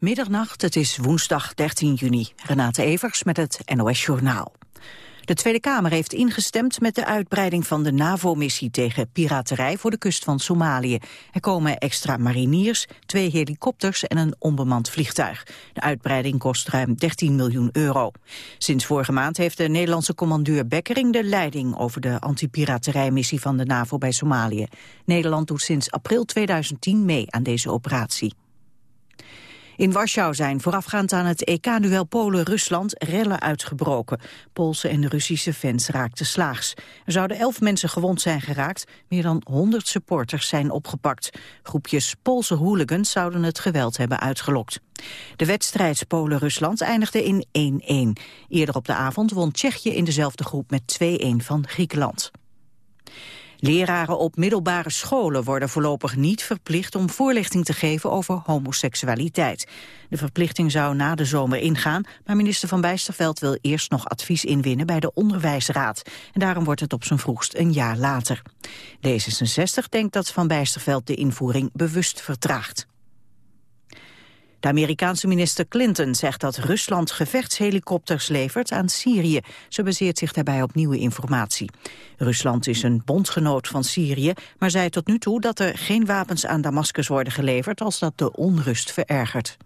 Middernacht, het is woensdag 13 juni. Renate Evers met het NOS Journaal. De Tweede Kamer heeft ingestemd met de uitbreiding van de NAVO-missie tegen piraterij voor de kust van Somalië. Er komen extra mariniers, twee helikopters en een onbemand vliegtuig. De uitbreiding kost ruim 13 miljoen euro. Sinds vorige maand heeft de Nederlandse commandeur Bekkering de leiding over de antipiraterijmissie van de NAVO bij Somalië. Nederland doet sinds april 2010 mee aan deze operatie. In Warschau zijn voorafgaand aan het EK-duel Polen-Rusland rellen uitgebroken. Poolse en Russische fans raakten slaags. Er zouden elf mensen gewond zijn geraakt. Meer dan 100 supporters zijn opgepakt. Groepjes Poolse hooligans zouden het geweld hebben uitgelokt. De wedstrijd Polen-Rusland eindigde in 1-1. Eerder op de avond won Tsjechië in dezelfde groep met 2-1 van Griekenland. Leraren op middelbare scholen worden voorlopig niet verplicht om voorlichting te geven over homoseksualiteit. De verplichting zou na de zomer ingaan, maar minister Van Bijsterveld wil eerst nog advies inwinnen bij de Onderwijsraad. En daarom wordt het op zijn vroegst een jaar later. D66 denkt dat Van Bijsterveld de invoering bewust vertraagt. De Amerikaanse minister Clinton zegt dat Rusland gevechtshelikopters levert aan Syrië. Ze baseert zich daarbij op nieuwe informatie. Rusland is een bondgenoot van Syrië, maar zei tot nu toe dat er geen wapens aan Damascus worden geleverd als dat de onrust verergert.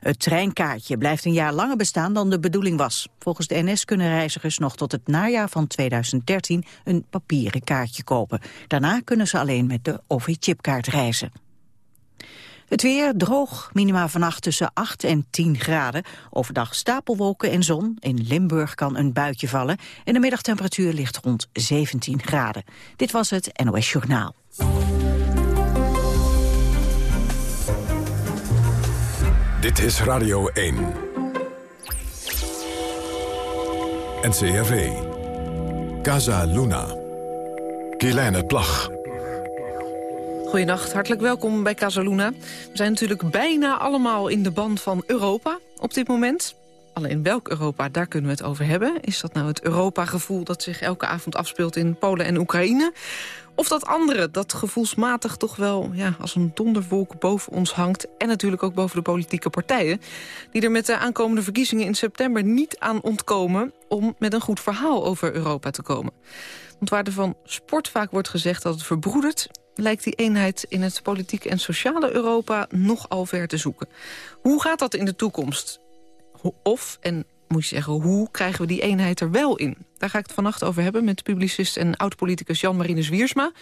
Het treinkaartje blijft een jaar langer bestaan dan de bedoeling was. Volgens de NS kunnen reizigers nog tot het najaar van 2013 een papieren kaartje kopen. Daarna kunnen ze alleen met de OV-chipkaart reizen. Het weer droog, minima vannacht tussen 8 en 10 graden. Overdag stapelwolken en zon. In Limburg kan een buitje vallen. En de middagtemperatuur ligt rond 17 graden. Dit was het NOS Journaal. Dit is Radio 1. NCRV. Casa Luna. Kielijne Plag. Goedenacht, hartelijk welkom bij Casaluna. We zijn natuurlijk bijna allemaal in de band van Europa op dit moment. Alleen welk Europa, daar kunnen we het over hebben. Is dat nou het Europa-gevoel dat zich elke avond afspeelt in Polen en Oekraïne? Of dat andere, dat gevoelsmatig toch wel ja, als een donderwolk boven ons hangt... en natuurlijk ook boven de politieke partijen... die er met de aankomende verkiezingen in september niet aan ontkomen... om met een goed verhaal over Europa te komen. Want waar er van sport vaak wordt gezegd dat het verbroedert lijkt die eenheid in het politieke en sociale Europa nogal ver te zoeken. Hoe gaat dat in de toekomst? Of, en moet je zeggen, hoe krijgen we die eenheid er wel in? Daar ga ik het vannacht over hebben met publicist en oud-politicus Jan-Marinus Wiersma.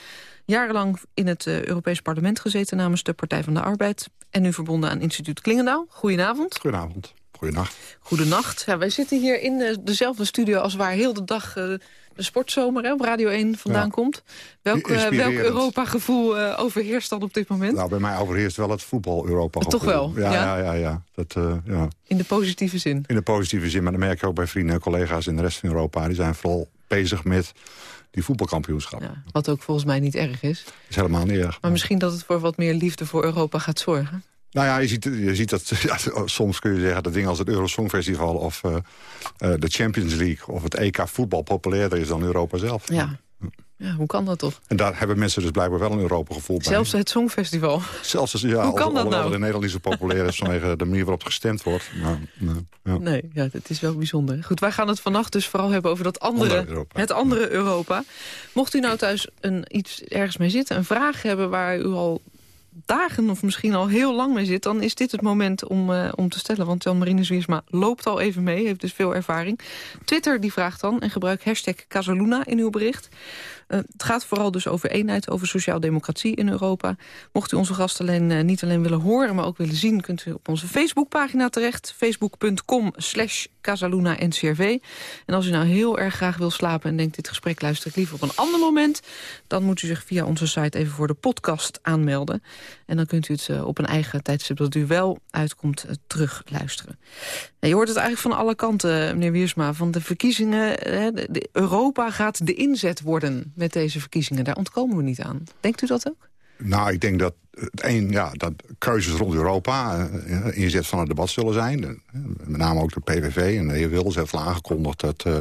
Jarenlang in het uh, Europees Parlement gezeten namens de Partij van de Arbeid. En nu verbonden aan instituut Klingendaal. Goedenavond. Goedenavond. Goedenacht. Goedenacht. Ja, wij zitten hier in uh, dezelfde studio als waar heel de dag... Uh, de sportzomer hè, op Radio 1 vandaan komt. Welk, uh, welk Europa-gevoel uh, overheerst dan op dit moment? Nou, bij mij overheerst wel het voetbal-Europa-gevoel. Toch wel? Ja, ja, ja. ja, Dat, uh, ja. In de positieve zin? In de positieve zin, maar dat merk je ook bij vrienden en collega's in de rest van Europa. Die zijn vooral bezig met die voetbalkampioenschap. Ja, wat ook volgens mij niet erg is. Is helemaal niet erg. Maar misschien dat het voor wat meer liefde voor Europa gaat zorgen? Nou ja, je ziet, je ziet dat ja, soms kun je zeggen dat dingen als het Eurosongfestival of uh, de Champions League of het EK voetbal populairder is dan Europa zelf. Ja. Ja, hoe kan dat toch? En daar hebben mensen dus blijkbaar wel een Europa-gevoel bij. Zelfs het Songfestival? Zelfs, ja, hoe kan dat nou? in Nederland niet zo populair is vanwege de manier waarop gestemd wordt. Maar, ja. Nee, ja, het is wel bijzonder. Goed, wij gaan het vannacht dus vooral hebben over dat andere, Europa. het andere Europa. Mocht u nou thuis een, iets ergens mee zitten, een vraag hebben waar u al dagen of misschien al heel lang mee zit... dan is dit het moment om, uh, om te stellen. Want Jan-Marine Zwiersma loopt al even mee, heeft dus veel ervaring. Twitter die vraagt dan en gebruik hashtag Casaluna in uw bericht. Uh, het gaat vooral dus over eenheid, over sociaal-democratie in Europa. Mocht u onze gast alleen, uh, niet alleen willen horen, maar ook willen zien... kunt u op onze Facebookpagina terecht. Facebook.com slash. En als u nou heel erg graag wil slapen en denkt... dit gesprek luister ik liever op een ander moment... dan moet u zich via onze site even voor de podcast aanmelden. En dan kunt u het uh, op een eigen tijdstip dat u wel uitkomt terug luisteren. Ja, je hoort het eigenlijk van alle kanten, meneer Wiersma. Van de verkiezingen, Europa gaat de inzet worden met deze verkiezingen. Daar ontkomen we niet aan. Denkt u dat ook? Nou, ik denk dat het een, ja, dat keuzes rond Europa uh, inzet van het debat zullen zijn. met name ook de PVV en de heer Wilders heeft al aangekondigd dat uh,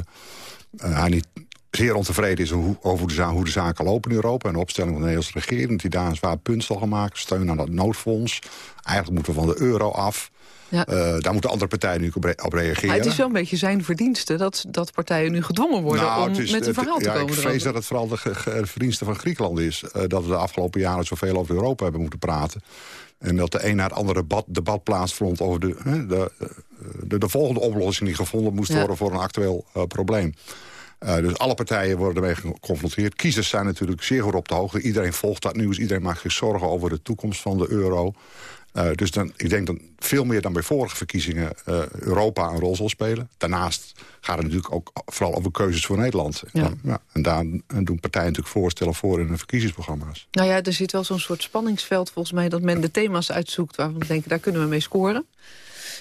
hij niet zeer ontevreden is over de, hoe de zaken lopen in Europa... en de opstelling van de Nederlandse regering, die daar een zwaar punt zal gaan maken. Steun aan dat noodfonds. Eigenlijk moeten we van de euro af. Ja. Uh, daar moeten andere partijen nu op, reageren. Maar het is wel een beetje zijn verdienste dat, dat partijen nu gedwongen worden... Nou, om met een verhaal te ja, komen. Ik vrees dat het vooral de verdienste van Griekenland is. Uh, dat we de afgelopen jaren zoveel over Europa hebben moeten praten. En dat de een na het andere debat, debat plaatsvond over de, de, de, de, volgende oplossing... die gevonden moest worden voor een actueel uh, probleem. Uh, dus alle partijen worden ermee geconfronteerd. Kiezers zijn natuurlijk zeer goed op de hoogte. Iedereen volgt dat nieuws. Iedereen maakt zich zorgen over de toekomst van de euro. Uh, dus dan, ik denk dat veel meer dan bij vorige verkiezingen uh, Europa een rol zal spelen. Daarnaast gaat het natuurlijk ook vooral over keuzes voor Nederland. Ja. ja en daar doen partijen natuurlijk voorstellen voor in hun verkiezingsprogramma's. Nou ja, er zit wel zo'n soort spanningsveld volgens mij... dat men de thema's uitzoekt waarvan we denken, daar kunnen we mee scoren.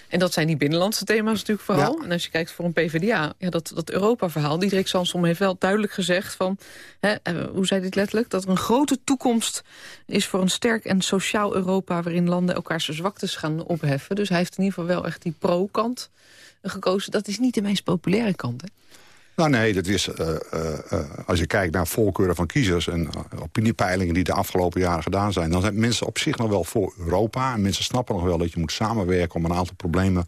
En dat zijn die binnenlandse thema's natuurlijk vooral. En als je kijkt voor een PvdA, ja, dat, dat Europa-verhaal... Diederik Samsom heeft wel duidelijk gezegd van... Hè, eh, hoe zei dit letterlijk? Dat er een grote toekomst is voor een sterk en sociaal Europa... waarin landen elkaar zijn zwaktes gaan opheffen. Dus hij heeft in ieder geval wel echt die pro-kant gekozen. Dat is niet de meest populaire kant, hè? Nou nee, dat is, uh, uh, als je kijkt naar voorkeuren van kiezers... en opiniepeilingen die de afgelopen jaren gedaan zijn... dan zijn mensen op zich nog wel voor Europa. En mensen snappen nog wel dat je moet samenwerken... om een aantal problemen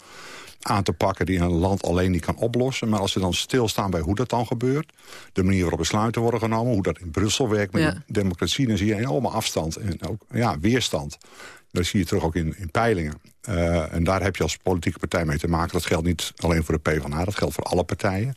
aan te pakken die een land alleen niet kan oplossen. Maar als ze dan stilstaan bij hoe dat dan gebeurt... de manier waarop besluiten worden genomen... hoe dat in Brussel werkt met ja. democratie... dan zie je enorme afstand en ook ja, weerstand. Dat zie je terug ook in, in peilingen. Uh, en daar heb je als politieke partij mee te maken. Dat geldt niet alleen voor de PvdA, dat geldt voor alle partijen.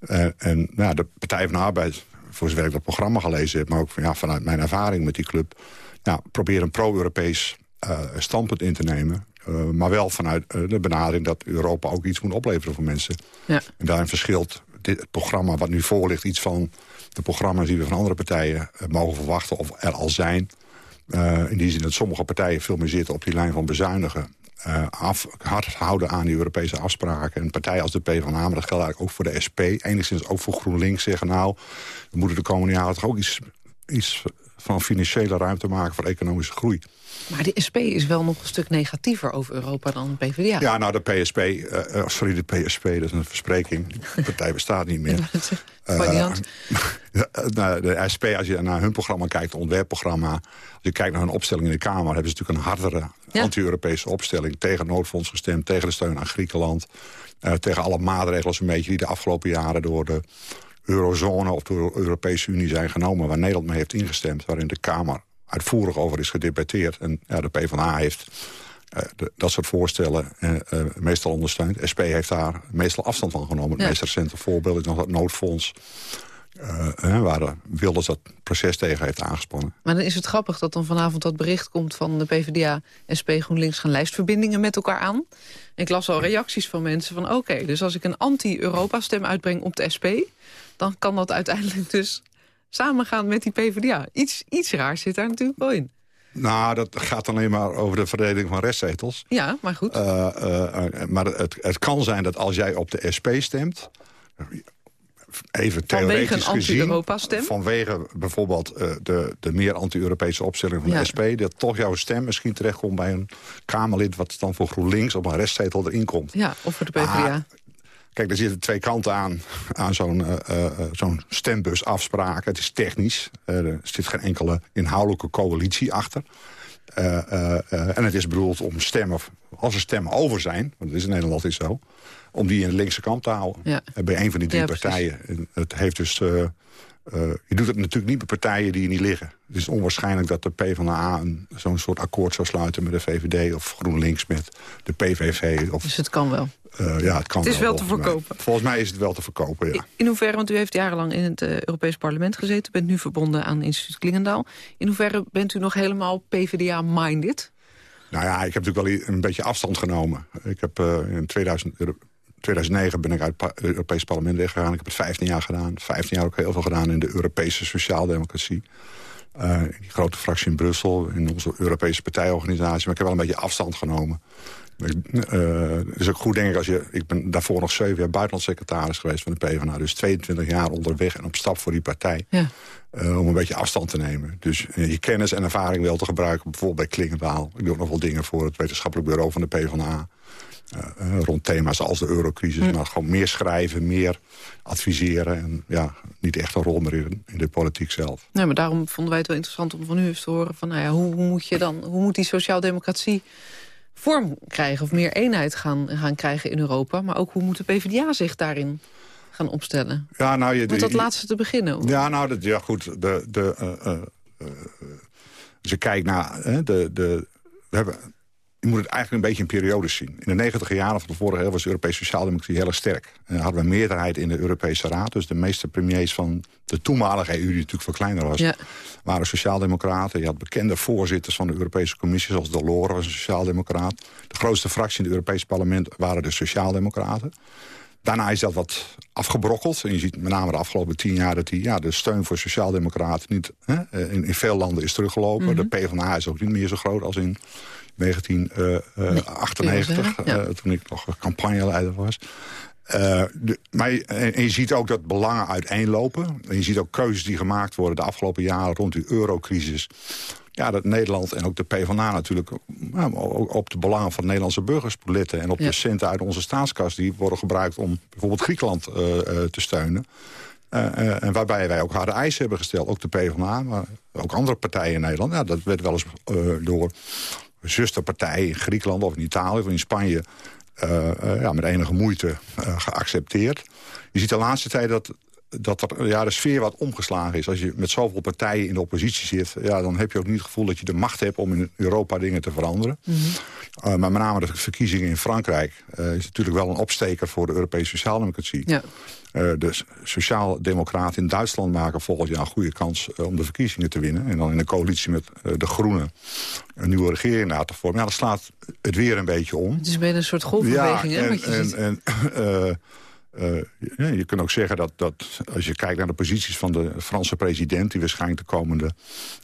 Uh, en nou, de Partij van de Arbeid, voor zover ik dat programma gelezen heb... maar ook ja, vanuit mijn ervaring met die club... Nou, probeer een pro-Europees uh, standpunt in te nemen. Uh, maar wel vanuit de benadering dat Europa ook iets moet opleveren voor mensen. Ja. En daarin verschilt dit, het programma wat nu voor ligt... iets van de programma's die we van andere partijen mogen verwachten... of er al zijn. In die zin dat sommige partijen veel meer zitten op die lijn van bezuinigen uh, af, hard houden aan die Europese afspraken. En partijen als de PvdA, maar dat geldt eigenlijk ook voor de SP... enigszins ook voor GroenLinks zeggen... nou, we moeten de komende jaren toch ook iets, iets van financiële ruimte maken voor economische groei. Maar de SP is wel nog een stuk negatiever over Europa dan de PvdA. Ja, nou, de PSP, uh, eh, sorry, de PSP, dat is een verspreking. De partij bestaat niet meer. uh, de SP, als je naar hun programma kijkt, het ontwerpprogramma... als je kijkt naar hun opstelling in de Kamer... hebben ze natuurlijk een hardere anti-Europese opstelling... tegen noodfonds gestemd, tegen de steun aan Griekenland... Uh, tegen alle maatregelen een beetje die de afgelopen jaren... door de eurozone of de Europese Unie zijn genomen... waar Nederland mee heeft ingestemd, waarin de Kamer uitvoerig over is gedebatteerd. En ja, de PvdA heeft uh, de, dat soort voorstellen uh, uh, meestal ondersteund. SP heeft daar meestal afstand van genomen. Het meest recente voorbeeld is nog het noodfonds... waar Wilders dat proces tegen heeft aangespannen. Maar dan is het grappig dat dan vanavond dat bericht komt... van de PvdA, SP, GroenLinks gaan lijstverbindingen met elkaar aan. ik las al reacties van mensen van... oké, dus als ik een anti-Europa-stem uitbreng op de SP... dan kan dat uiteindelijk dus samengaan met die PvdA. Iets, iets raars zit daar natuurlijk wel in. Nou, dat gaat alleen maar over de verdeling van restzetels. Ja, maar goed. Uh, uh, maar het, het kan zijn dat als jij op de SP stemt... Even theoretisch vanwege een anti-Europa-stem? Vanwege bijvoorbeeld uh, de, de meer anti-Europese opstelling van de SP... dat toch jouw stem misschien terechtkomt bij een Kamerlid... wat dan voor GroenLinks op een restzetel erin komt. Ja, of voor de PvdA. Kijk, er zitten twee kanten aan, aan zo'n uh, uh, stembusafspraak. Het is technisch. Er zit geen enkele inhoudelijke coalitie achter. en het is bedoeld om stemmen, als er stemmen over zijn... want dat is in Nederland altijd zo... om die in de linkse kant te houden. Ja. bij een van die drie partijen. Het heeft dus... je doet het natuurlijk niet met partijen die er niet liggen. Het is onwaarschijnlijk dat de PvdA zo'n soort akkoord zou sluiten met de VVD... of GroenLinks met de PVV. Of, dus het kan wel? Uh, ja, het kan Het is wel, te verkopen. Volgens mij is het wel te verkopen, ja. In hoeverre, want u heeft jarenlang in het uh, Europees Parlement gezeten... bent nu verbonden aan instituut Klingendaal. In hoeverre bent u nog helemaal PvdA-minded? Nou ja, ik heb natuurlijk wel een beetje afstand genomen. Ik heb uh, in 2000, 2009 ben ik uit het Europees Parlement weggegaan. Ik heb het 15 jaar gedaan. 15 jaar ook heel veel gedaan in de Europese sociaaldemocratie. Uh, die grote fractie in Brussel, in onze Europese partijorganisatie. Maar ik heb wel een beetje afstand genomen. Uh, is ook goed, denk ik, als je... Ik ben daarvoor nog zeven jaar buitenlandsecretaris geweest van de PvdA. Dus 22 jaar onderweg en op stap voor die partij. Ja. Uh, om een beetje afstand te nemen. Dus je kennis en ervaring wel te gebruiken. Bijvoorbeeld bij Klingendaal. Ik doe ook nog wel dingen voor het wetenschappelijk bureau van de PvdA. Rond thema's als de eurocrisis. Hm. Maar gewoon meer schrijven, meer adviseren. En ja, niet echt een rol meer in, in de politiek zelf. Nee, maar daarom vonden wij het wel interessant om van u eens te horen... van nou ja, hoe, hoe moet je dan, hoe moet die sociaaldemocratie vorm krijgen... of meer eenheid gaan, gaan krijgen in Europa. Maar ook hoe moet de PvdA zich daarin gaan opstellen? Ja, nou, je, Met dat laatste te beginnen. Ja, nou, dat, ja, goed. De, de, uh, uh, als je kijkt naar... de, de, we hebben je moet het eigenlijk een beetje in periodes zien. In de negentiger jaren van de vorige eeuw was de Europese sociaaldemocratie heel erg sterk. En hadden we een meerderheid in de Europese Raad. Dus de meeste premiers van de toenmalige EU, die natuurlijk veel kleiner was... Ja. waren sociaaldemocraten. Je had bekende voorzitters van de Europese Commissie... zoals Delors was een sociaaldemocraat. De grootste fractie in het Europese parlement waren de sociaaldemocraten. Daarna is dat wat afgebrokkeld. En je ziet met name de afgelopen tien jaar dat die, ja, de steun voor sociaaldemocraten niet, hè, in, in veel landen is teruggelopen. Mm -hmm. De PvdA is ook niet meer zo groot als in 1998, uh, uh, toen ik nog campagneleider was. Uh, de, maar en je ziet ook dat belangen uiteenlopen. En je ziet ook keuzes die gemaakt worden de afgelopen jaren rond die eurocrisis. Ja, dat Nederland en ook de PvdA natuurlijk op de belangen van de Nederlandse burgers letten. En op de centen uit onze staatskas die worden gebruikt om bijvoorbeeld Griekenland uh, uh, te steunen. En waarbij wij ook harde eisen hebben gesteld. Ook de PvdA, maar ook andere partijen in Nederland. Ja, dat werd wel eens door zusterpartij in Griekenland of in Italië of in Spanje... Uh, uh, ja, met enige moeite uh, geaccepteerd. Je ziet de laatste tijd dat, dat er, ja, de sfeer wat omgeslagen is. Als je met zoveel partijen in de oppositie zit... Ja, dan heb je ook niet het gevoel dat je de macht hebt om in Europa dingen te veranderen. Mm -hmm. maar met name de verkiezingen in Frankrijk... is natuurlijk wel een opsteker voor de Europese sociaaldemocratie. Ja. Uh, de sociaal-democraten in Duitsland maken volgend jaar een goede kans om de verkiezingen te winnen. En dan in een coalitie met de Groenen een nieuwe regering na te vormen. Ja, dan slaat het weer een beetje om. Het is bijna een soort golfbeweging, ja, hè? En, wat je en, ziet. en ja, je kunt ook zeggen dat, dat als je kijkt naar de posities van de Franse president... die waarschijnlijk de komende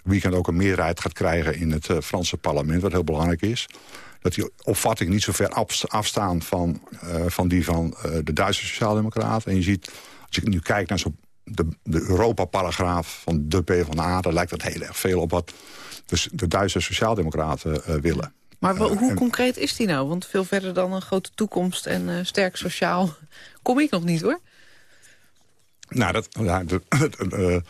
weekend ook een meerderheid gaat krijgen in het Franse parlement... wat heel belangrijk is dat die opvatting niet zo ver afstaan van, uh, van die van de Duitse sociaaldemocraten. En je ziet, als ik nu kijk naar zo de, de Europa-paragraaf van de PvdA... dan lijkt dat heel erg veel op wat dus de Duitse sociaaldemocraten willen. Maar hoe concreet is die nou? Want veel verder dan een grote toekomst en sterk sociaal kom ik nog niet, hoor. Nou, dat, ja, de,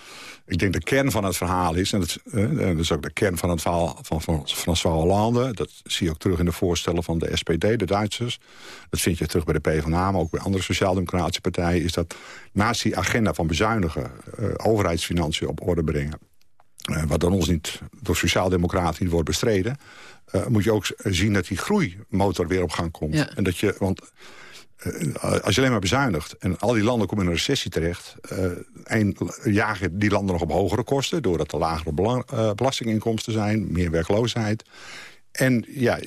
ik denk de kern van het verhaal is... en dat, uh, dat is ook de kern van het verhaal van, van François Hollande... dat zie je ook terug in de voorstellen van de SPD, de Duitsers. Dat vind je terug bij de PvdA, maar ook bij andere sociaal-democratische partijen... is dat naast die agenda van bezuinigen... Uh, overheidsfinanciën op orde brengen... Wat dan ons niet door sociaal-democraten niet wordt bestreden... moet je ook zien dat die groeimotor weer op gang komt. Ja. En dat je, want als je alleen maar bezuinigt en al die landen komen in een recessie terecht... Uh, en jagen die landen nog op hogere kosten... doordat er lagere uh, belastinginkomsten zijn, meer werkloosheid... En ja,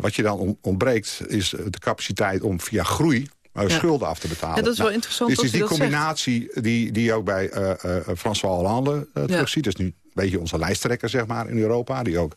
wat je dan ontbreekt is de capaciteit om via groei ja. schulden af te betalen. Ja, dat is wel nou, interessant Dus is die combinatie die, die je ook bij François Hollande terugziet... Ja. dat is nu een beetje onze lijsttrekker zeg maar, in Europa... die ook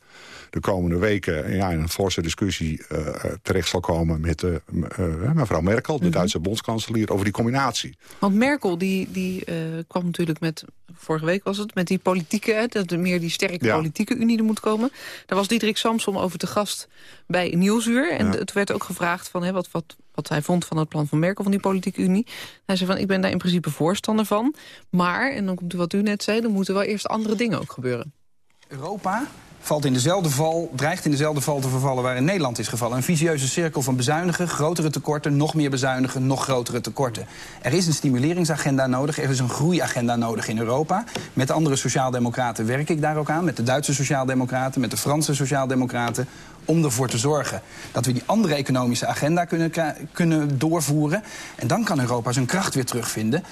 de komende weken ja, in een forse discussie uh, terecht zal komen met uh, uh, mevrouw Merkel, de -hmm. Duitse bondskanselier, over die combinatie. Want Merkel die, die kwam natuurlijk met, vorige week was het, met die politieke, dat meer die sterke ja. politieke unie er moet komen. Daar was Diederik Samsom over te gast bij Nieuwsuur. En het werd ook gevraagd van hè, wat, wat, wat hij vond van het plan van Merkel van die politieke unie. Hij zei van ik ben daar in principe voorstander van. Maar, en dan komt wat u net zei, er moeten wel eerst andere dingen ook gebeuren. Europa valt in dezelfde val, dreigt in dezelfde val te vervallen waarin Nederland is gevallen. Een visieuze cirkel van bezuinigen, grotere tekorten, nog meer bezuinigen, nog grotere tekorten. Er is een stimuleringsagenda nodig, er is een groeiagenda nodig in Europa. Met andere sociaaldemocraten werk ik daar ook aan, met de Duitse sociaaldemocraten, met de Franse sociaaldemocraten, om ervoor te zorgen dat we die andere economische agenda kunnen, kunnen doorvoeren. En dan kan Europa zijn kracht weer terugvinden.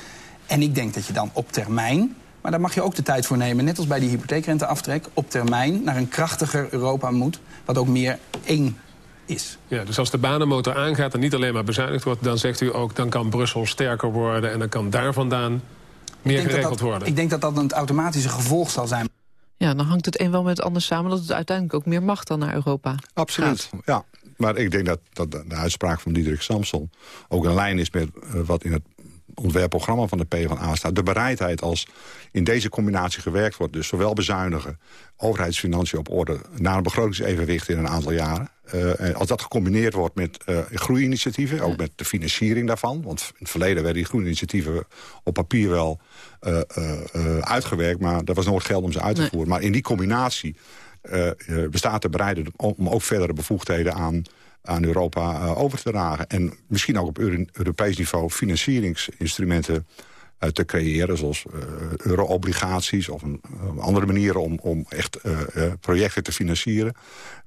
En ik denk dat je dan op termijn maar daar mag je ook de tijd voor nemen, net als bij die hypotheekrenteaftrek... op termijn naar een krachtiger Europa moet, wat ook meer één is. Ja, dus als de banenmotor aangaat en niet alleen maar bezuinigd wordt... dan zegt u ook, dan kan Brussel sterker worden... en dan kan daar vandaan meer geregeld dat, worden. Ik denk dat dat een automatische gevolg zal zijn. Ja, dan hangt het een wel met het ander samen... dat het uiteindelijk ook meer macht dan naar Europa Absoluut, gaat. ja. Maar ik denk dat, dat de uitspraak van Diederik Samson... ook een lijn is met uh, wat in het ontwerpprogramma van de PvdA staat. De bereidheid als in deze combinatie gewerkt wordt... dus zowel bezuinigen, overheidsfinanciën op orde... naar een begrotingsevenwicht in een aantal jaren... als dat gecombineerd wordt met groeiinitiatieven... ook met de financiering daarvan... want in het verleden werden die groeiinitiatieven op papier wel uitgewerkt... maar er was nooit geld om ze uit te voeren. Maar in die combinatie bestaat de bereidheid om ook verdere bevoegdheden aan aan Europa over te dragen. En misschien ook op Europees niveau financieringsinstrumenten uh, te creëren. Zoals uh, euro-obligaties of een, andere manieren om, om echt projecten te financieren.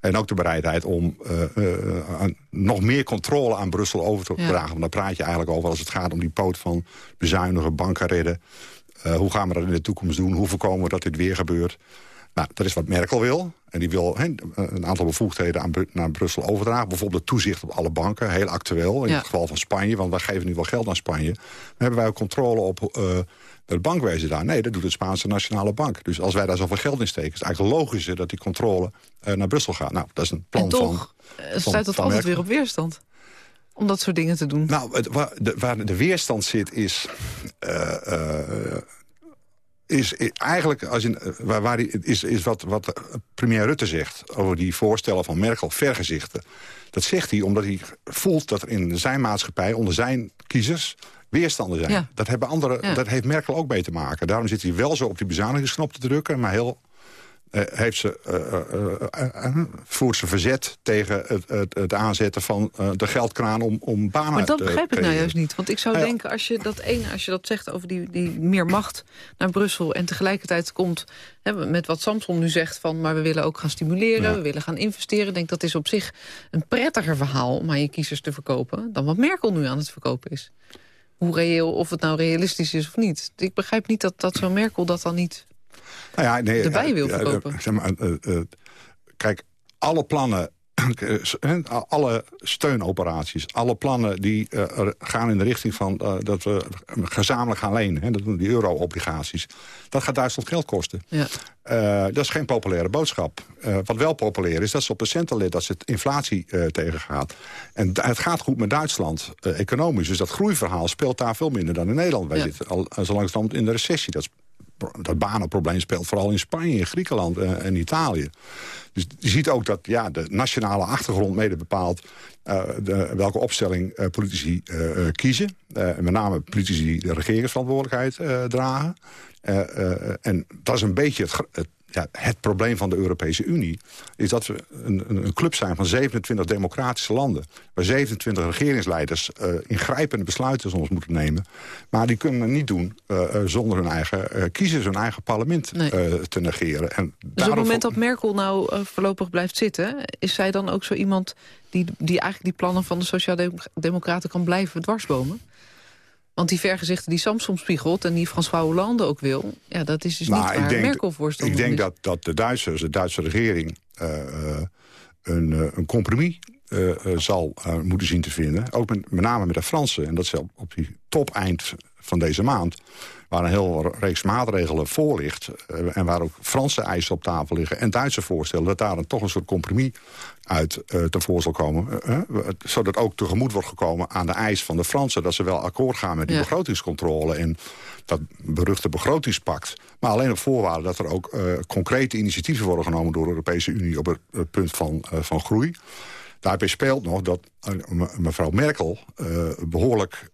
En ook de bereidheid om nog meer controle aan Brussel over te dragen. Want daar praat je eigenlijk over als het gaat om die poot van bezuinigen, banken redden. hoe gaan we dat in de toekomst doen? Hoe voorkomen we dat dit weer gebeurt? Nou, dat is wat Merkel wil. En die wil een aantal bevoegdheden aan, naar Brussel overdragen. Bijvoorbeeld toezicht op alle banken, heel actueel. In het geval van Spanje, want wij geven nu wel geld aan Spanje. Dan hebben wij ook controle op uh, het bankwezen daar. Nee, dat doet de Spaanse Nationale Bank. Dus als wij daar zoveel geld in steken... is het eigenlijk logischer dat die controle uh, naar Brussel gaat. Nou, dat is een plan en toch, van... Uh, staat dat altijd weer op weerstand? Om dat soort dingen te doen? Nou, het, waar, de, waar de weerstand zit is is eigenlijk als in, eh, waar, waar is, is wat, wat premier Rutte zegt... over die voorstellen van Merkel, vergezichten. Dat zegt hij omdat hij voelt dat er in zijn maatschappij... onder zijn kiezers weerstanden zijn. Dat, hebben andere, dat heeft Merkel ook mee te maken. Daarom zit hij wel zo op die bezuinigingsknop te drukken... maar heel uh, heeft ze, uh, voert ze verzet tegen het, het, het aanzetten van de geldkraan om, om banen te Maar dat begrijp ik nou juist niet. Want ik zou denken, als je dat ene, als je dat zegt over die, die meer macht naar Brussel... en tegelijkertijd komt hè, met wat Samson nu zegt van... maar we willen ook gaan stimuleren, we willen gaan investeren. Ik denk dat is op zich een prettiger verhaal om aan je kiezers te verkopen... dan wat Merkel nu aan het verkopen is. Hoe reëel, of het nou realistisch is of niet. Ik begrijp niet dat, dat zo'n Merkel dat dan niet nou ja, nee, erbij wil verkopen. zeg maar, uh, kijk, alle plannen alle steunoperaties, alle plannen die uh, gaan in de richting van uh, dat we gezamenlijk gaan lenen. Hè, dat doen die euro-obligaties. Dat gaat Duitsland geld kosten. Ja. Uh, dat is geen populaire boodschap. wat wel populair is, dat ze op de centen letten, dat ze het inflatie tegengaat. En het gaat goed met Duitsland, economisch. Dus dat groeiverhaal speelt daar veel minder dan in Nederland. Wij ja. zitten al zo langzamerhand in de recessie. Dat dat banenprobleem speelt vooral in Spanje, Griekenland eh, en Italië. Dus je ziet ook dat ja, de nationale achtergrond mede bepaalt... Uh, de, welke opstelling uh, politici kiezen. met name politici die de regeringsverantwoordelijkheid dragen. en dat is een beetje het, het ja, het probleem van de Europese Unie... is dat we een, een, club zijn van 27 democratische landen... waar 27 regeringsleiders uh, ingrijpende besluiten soms moeten nemen. Maar die kunnen het niet doen uh, zonder hun eigen kiezers... hun eigen parlement te negeren. En dus op het moment dat Merkel nou voorlopig blijft zitten... is zij dan ook zo iemand die, die eigenlijk die plannen van de Sociaal-Democraten kan blijven dwarsbomen? Want die vergezichten die Samsung spiegelt en die François Hollande ook wil... Ja, dat is dus niet waar denk, Merkel voorstander Ik denk dat, dat de Duitsers, de Duitse regering... Uh, een, uh, een compromis uh, zal moeten zien te vinden. Ook met, met name met de Fransen. En dat op, op die top eind van deze maand waar een heel reeks maatregelen voor ligt... Uh, en waar ook Franse eisen op tafel liggen en Duitse voorstellen... dat daar dan toch een soort compromis uit uh, tevoor zal komen. Uh, zodat ook tegemoet wordt gekomen aan de eis van de Fransen... dat ze wel akkoord gaan met die begrotingscontrole... en dat beruchte begrotingspact. Maar alleen op voorwaarde dat er ook concrete initiatieven worden genomen... door de Europese Unie op het punt van, van groei. Daarbij speelt nog dat eh, mevrouw Merkel uh, behoorlijk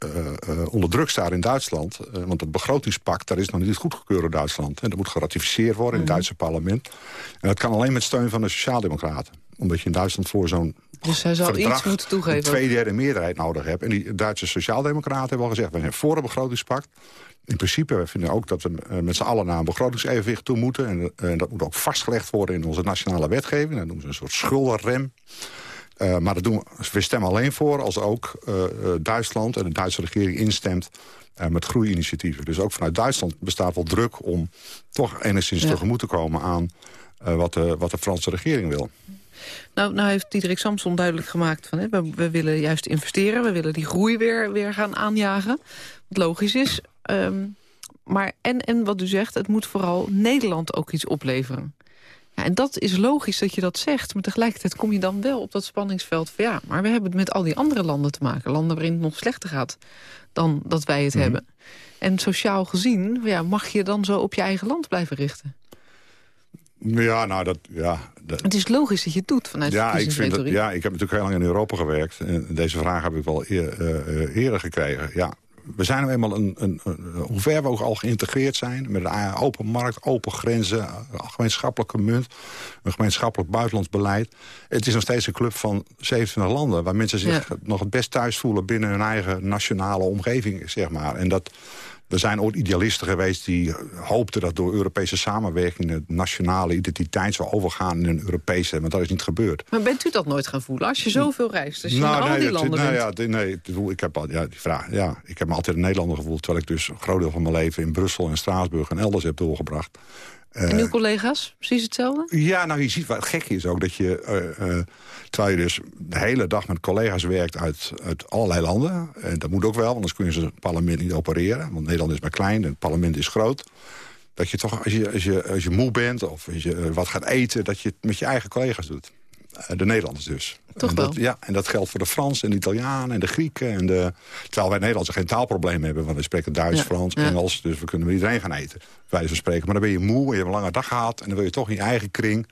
uh, onder druk staat in Duitsland. want het begrotingspact daar is nog niet goedgekeurd in Duitsland. En dat moet geratificeerd worden in het mhm. Duitse parlement. En dat kan alleen met steun van de Sociaaldemocraten. Omdat je in Duitsland voor zo'n dus zij zal iets moeten toegeven. een tweederde meerderheid nodig hebt. En die Duitse Sociaaldemocraten hebben al gezegd... we zijn voor een begrotingspact. In principe we vinden ook dat we met z'n allen naar een begrotingsevenwicht toe moeten. En, en, dat moet ook vastgelegd worden in onze nationale wetgeving. Dat noemen ze een soort schuldenrem. Uh, maar dat doen we, we stemmen alleen voor als ook uh, Duitsland en de Duitse regering instemt uh, met groeiinitiatieven. Dus ook vanuit Duitsland bestaat wel druk om toch enigszins ja. tegemoet te komen aan wat, de, wat de Franse regering wil. Nou, nou heeft Diederik Samson duidelijk gemaakt van hè, we, we, willen juist investeren, we willen die groei weer, weer gaan aanjagen. Wat logisch is. Um, maar en, en wat u zegt, het moet vooral Nederland ook iets opleveren. Ja, en dat is logisch dat je dat zegt. Maar tegelijkertijd kom je dan wel op dat spanningsveld van... ja, maar we hebben het met al die andere landen te maken. Landen waarin het nog slechter gaat dan dat wij het mhm. hebben. En sociaal gezien ja, mag je dan zo op je eigen land blijven richten. Ja, nou, dat, ja, het is logisch dat je het doet vanuit ja, ik vind dat, Ja, ik heb natuurlijk heel lang in Europa gewerkt. En deze vraag heb ik wel eer, uh, eerder gekregen. Ja, we zijn nu eenmaal een, een, hoe ver we ook al geïntegreerd zijn... met een open markt, open grenzen, een gemeenschappelijke munt... een gemeenschappelijk buitenlands beleid. Het is nog steeds een club van 27 landen... waar mensen zich nog het best thuis voelen binnen hun eigen nationale omgeving, zeg maar. En dat, er zijn ooit idealisten geweest die hoopten dat door Europese samenwerking... de nationale identiteit zou overgaan in een Europese, maar dat is niet gebeurd. Maar bent u dat nooit gaan voelen als je zoveel reist? Als je nou, in al die landen nou, bent? Ja, nee, ik heb, al, ja, die vraag, ja, ik heb me altijd een Nederlander gevoeld... terwijl ik dus een groot deel van mijn leven in Brussel en Straatsburg en elders heb doorgebracht. En uw collega's? Precies hetzelfde? Ja, nou je ziet wat gek is ook. Dat je, uh, uh, terwijl je dus de hele dag met collega's werkt uit, uit allerlei landen. En dat moet ook wel, anders kunnen ze het parlement niet opereren. Want Nederland is maar klein en het parlement is groot. Dat je toch, als je, als je, als je moe bent of als je wat gaat eten... dat je het met je eigen collega's doet. De Nederlanders dus. Toch en wel? Dat, ja, en dat geldt voor de Fransen en de Italianen en de Grieken. En de, terwijl wij Nederlanders geen taalprobleem hebben. Want we spreken Duits, Frans, Engels. Dus we kunnen met iedereen gaan eten. Wij van spreken. Maar dan ben je moe en je hebt een lange dag gehad. En dan wil je toch in je eigen kring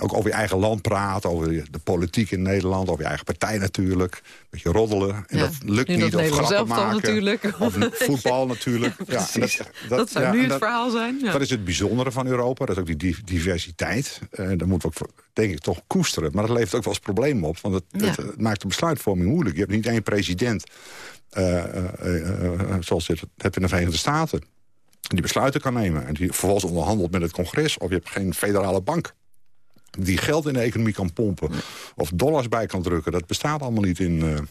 ook over je eigen land praten, over de politiek in Nederland, over je eigen partij natuurlijk. Een beetje roddelen. En dat lukt niet. of grappen maken. natuurlijk. Of voetbal natuurlijk. Ja, en dat, dat, dat, zou nu het verhaal zijn. Dat is het bijzondere van Europa. Dat is ook die diversiteit. En uh, dat moeten we ook, denk ik, toch koesteren. Maar dat levert ook wel eens problemen op. Want het, het, maakt de besluitvorming moeilijk. Je hebt niet één president, uh, uh, zoals je het hebt in de Verenigde Staten die besluiten kan nemen. En die vervolgens onderhandelt met het congres. Of je hebt geen federale bank die geld in de economie kan pompen... of dollars bij kan drukken. Dat bestaat allemaal niet in,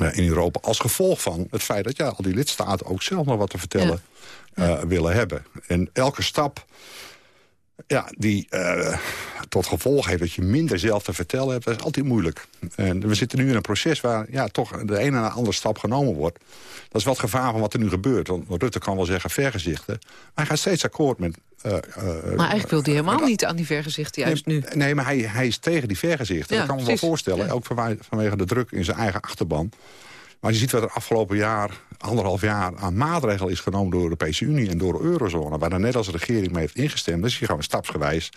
uh, in Europa. Als gevolg van het feit dat ja, al die lidstaten ook zelf nog wat te vertellen uh, willen hebben. En elke stap ja, die uh, tot gevolg heeft dat je minder zelf te vertellen hebt... dat is altijd moeilijk. En we zitten nu in een proces waar ja, toch de ene na de andere stap genomen wordt. Dat is wat gevaar van wat er nu gebeurt. Want Rutte kan wel zeggen vergezichten. Maar hij gaat steeds akkoord met... Uh, uh, maar eigenlijk wil hij helemaal niet aan die vergezichten juist nee, nu. Nee, maar hij, hij is tegen die vergezichten. Ja, dat kan me precies. wel voorstellen. Ja. Ook vanwege de druk in zijn eigen achterban. Maar je ziet wat er afgelopen jaar, anderhalf jaar... aan maatregelen is genomen door de Europese Unie en door de eurozone... waar de Nederlandse regering mee heeft ingestemd. Dus je gaan stapsgewijs,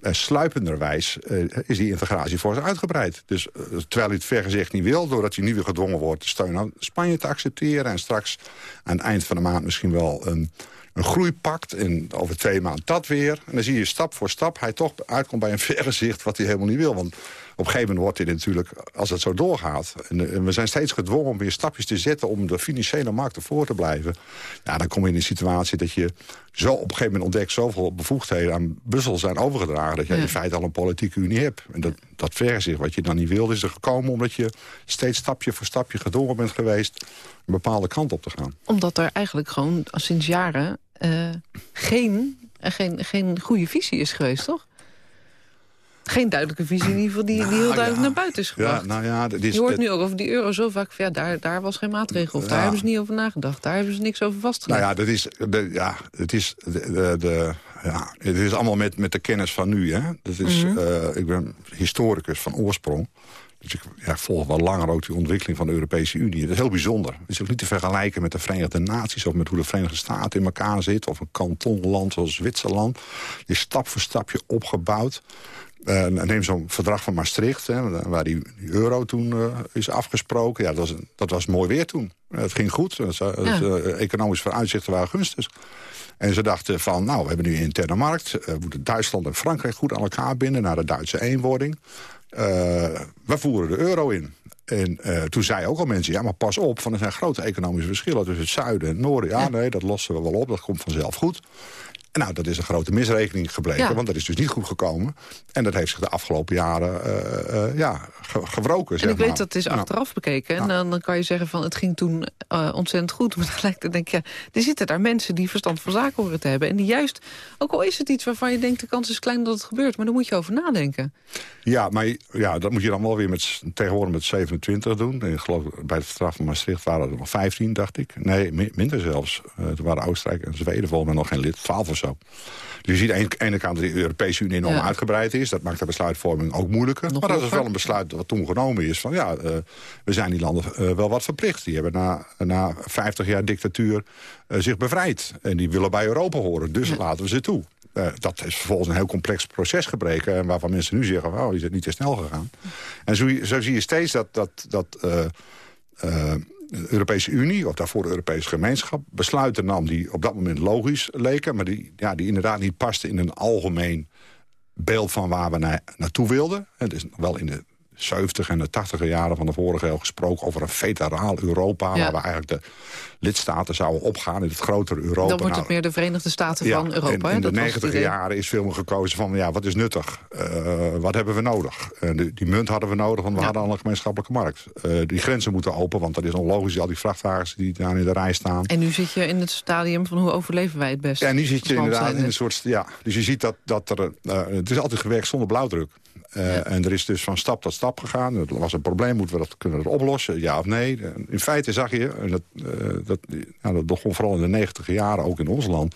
eh, sluipenderwijs... Eh, is die integratie voor ze uitgebreid. Dus eh, terwijl hij het vergezicht niet wil... doordat hij nu weer gedwongen wordt de steun aan Spanje te accepteren... en straks aan het eind van de maand misschien wel... een een groeipact en over twee maanden dat weer. En dan zie je stap voor stap hij toch uitkomt bij een vergezicht wat hij helemaal niet wil. Want op een gegeven moment wordt dit natuurlijk, als het zo doorgaat... en we zijn steeds gedwongen om weer stapjes te zetten... om de financiële markten voor te blijven... ja, dan kom je in een situatie dat je zo op een gegeven moment ontdekt... zoveel bevoegdheden aan Brussel zijn overgedragen... dat je ja. in feite al een politieke unie hebt. En dat, dat vergezicht wat je dan niet wilde is er gekomen... omdat je steeds stapje voor stapje gedwongen bent geweest... een bepaalde kant op te gaan. Omdat er eigenlijk gewoon sinds jaren uh, geen, uh, geen, geen goede visie is geweest, toch? Geen duidelijke visie in ieder geval die, die heel duidelijk ja. naar buiten is gebracht. Ja, nou ja, is, je hoort nu ook over die euro zo vaak ja, daar, daar was geen maatregel. Of daar hebben ze niet over nagedacht. Daar hebben ze niks over vastgelegd. Nou ja, dat is, de, ja, het is, de, de, de, ja, het is allemaal met, met de kennis van nu. Hè. Dat is, mm -hmm. uh, ik ben historicus van oorsprong. Dus ik ja, volg wel langer ook die ontwikkeling van de Europese Unie. Dat is heel bijzonder. Het is ook niet te vergelijken met de Verenigde Naties... of met hoe de Verenigde Staten in elkaar zit... of een kantonland zoals Zwitserland. Die is stap voor stapje opgebouwd. Uh, neem zo'n verdrag van Maastricht, hè, waar die, die euro toen uh, is afgesproken. Ja, dat was, dat was mooi weer toen. Uh, het ging goed. Het, ja. economische vooruitzichten waren gunstig. En ze dachten van, nou, we hebben nu een interne markt. we moeten Duitsland en Frankrijk goed aan elkaar binden... naar de Duitse eenwording. we voeren de euro in. En toen zei ook al mensen, ja, maar pas op... Van er zijn grote economische verschillen tussen het zuiden en het noorden. Ja, nee, dat lossen we wel op, dat komt vanzelf goed. En nou, dat is een grote misrekening gebleken, ja. want dat is dus niet goed gekomen. En dat heeft zich de afgelopen jaren uh, uh, ja, ge gewroken. En zeg ik weet dat het is achteraf bekeken. En dan, dan kan je zeggen van het ging toen uh, ontzettend goed. Maar tegelijkertijd denk je, er zitten daar mensen die verstand van zaken horen te hebben. En die juist, ook al is het iets waarvan je denkt de kans is klein dat het gebeurt. Maar daar moet je over nadenken. Ja, maar ja, dat moet je dan wel weer met, tegenwoordig met 27 doen. En ik geloof bij het verdrag van Maastricht waren er nog 15, dacht ik. Nee, minder zelfs. Er waren Oostenrijk en Zweden volgens mij nog geen lid. 12 of zo. Dus je ziet aan de ene kant dat de Europese Unie enorm ja. uitgebreid is. Dat maakt de besluitvorming ook moeilijker. Nog maar dat is wel een besluit wat toen genomen is. Van ja, uh, we zijn die landen uh, wel wat verplicht. Die hebben na, na 50 jaar dictatuur uh, zich bevrijd. En die willen bij Europa horen. Dus ja. laten we ze toe. dat is vervolgens een heel complex proces gebreken... waarvan mensen nu zeggen, oh, is het niet te snel gegaan. En zo, zo zie je steeds dat... dat, dat de Europese Unie, of daarvoor de Europese gemeenschap... besluiten nam die op dat moment logisch leken... maar die, ja, die inderdaad niet pasten in een algemeen beeld van waar we naar, naartoe wilden. Het is wel in de 70 en de 80 jaren van de vorige eeuw gesproken... over een federaal Europa, waar we eigenlijk de lidstaten zouden opgaan... in het grotere Europa. Dan wordt het nou, meer de Verenigde Staten van Europa. In, in de 90 jaren is veel meer gekozen van, ja, wat is nuttig? Uh, wat hebben we nodig? Uh, die, die, munt hadden we nodig, want we hadden al een gemeenschappelijke markt. Uh, die grenzen moeten open, want dat is onlogisch... al die vrachtwagens die daar in de rij staan. En nu zit je in het stadium van hoe overleven wij het best? Ja, nu zit je inderdaad in een soort... Ja, dus je ziet dat, dat er... het is altijd gewerkt zonder blauwdruk. Uh, En er is dus van stap tot stap gegaan. Er was een probleem, moeten we dat kunnen we oplossen? Ja of nee? In feite zag je, en dat, uh, dat, nou, dat begon vooral in de negentiger jaren, ook in ons land...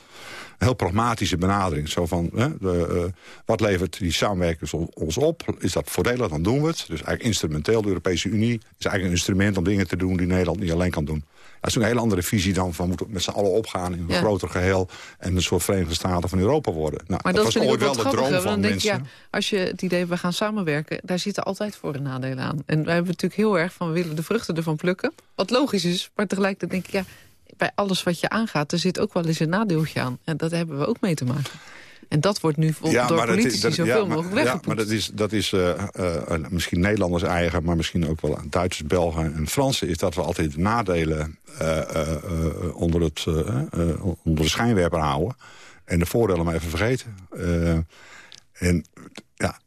een heel pragmatische benadering. Zo van, de, uh, wat levert die samenwerking ons op? Is dat voordelig, dan doen we het. Dus eigenlijk instrumenteel, de Europese Unie is eigenlijk een instrument... om dingen te doen die Nederland niet alleen kan doen. Dat is een hele andere visie dan van moeten met z'n allen opgaan in een groter geheel en een soort Verenigde Staten van Europa worden. Nou, maar dat, was ooit wel de droom van mensen. ja, als je het idee we gaan samenwerken, daar zitten altijd voor- en nadelen aan. En wij hebben natuurlijk heel erg van we willen de vruchten ervan plukken. Wat logisch is, maar tegelijkertijd denk ik ja, bij alles wat je aangaat, er zit ook wel eens een nadeeltje aan. En dat hebben we ook mee te maken. En dat wordt nu ja, door politici dat, zoveel ja, mogelijk weggepoetst. Ja, maar dat is, dat is uh, uh, misschien Nederlanders eigen... maar misschien ook wel Duitsers, Belgen en Fransen... is dat we altijd de nadelen uh, onder, het, onder de schijnwerper houden... en de voordelen maar even vergeten. en ja...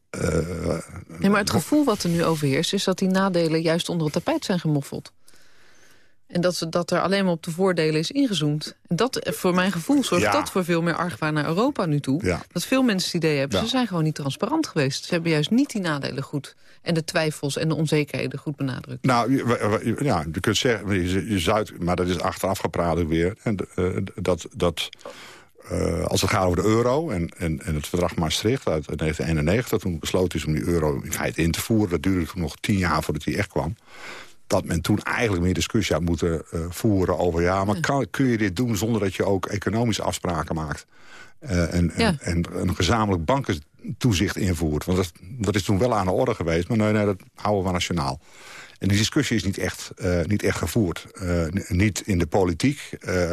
ja, maar het gevoel wat er nu overheerst... is dat die nadelen juist onder het tapijt zijn gemoffeld. En dat, ze, dat er alleen maar op de voordelen is ingezoomd. En dat, voor mijn gevoel zorgt dat voor veel meer argwaan naar Europa nu toe. Dat veel mensen het idee hebben, ze zijn gewoon niet transparant geweest. Ze hebben juist niet die nadelen goed. En de twijfels en de onzekerheden goed benadrukt. Nou, ja, je kunt zeggen, je, zou, maar dat is achteraf gepraat weer. En, uh, dat... dat uh, als het gaat over de euro en, en, en het verdrag Maastricht uit 1991... toen besloten is om die euro in feite in te voeren. Dat duurde toen nog tien jaar voordat die echt kwam dat men toen eigenlijk meer discussie had moeten uh, voeren over... ja, maar kan, kun je dit doen zonder dat je ook economische afspraken maakt? Uh, en, en, en, een gezamenlijk bankentoezicht invoert. Want dat, dat is toen wel aan de orde geweest, maar nee, nee dat houden we nationaal. En die discussie is niet echt, uh, niet echt gevoerd. Uh, niet in de politiek. Uh,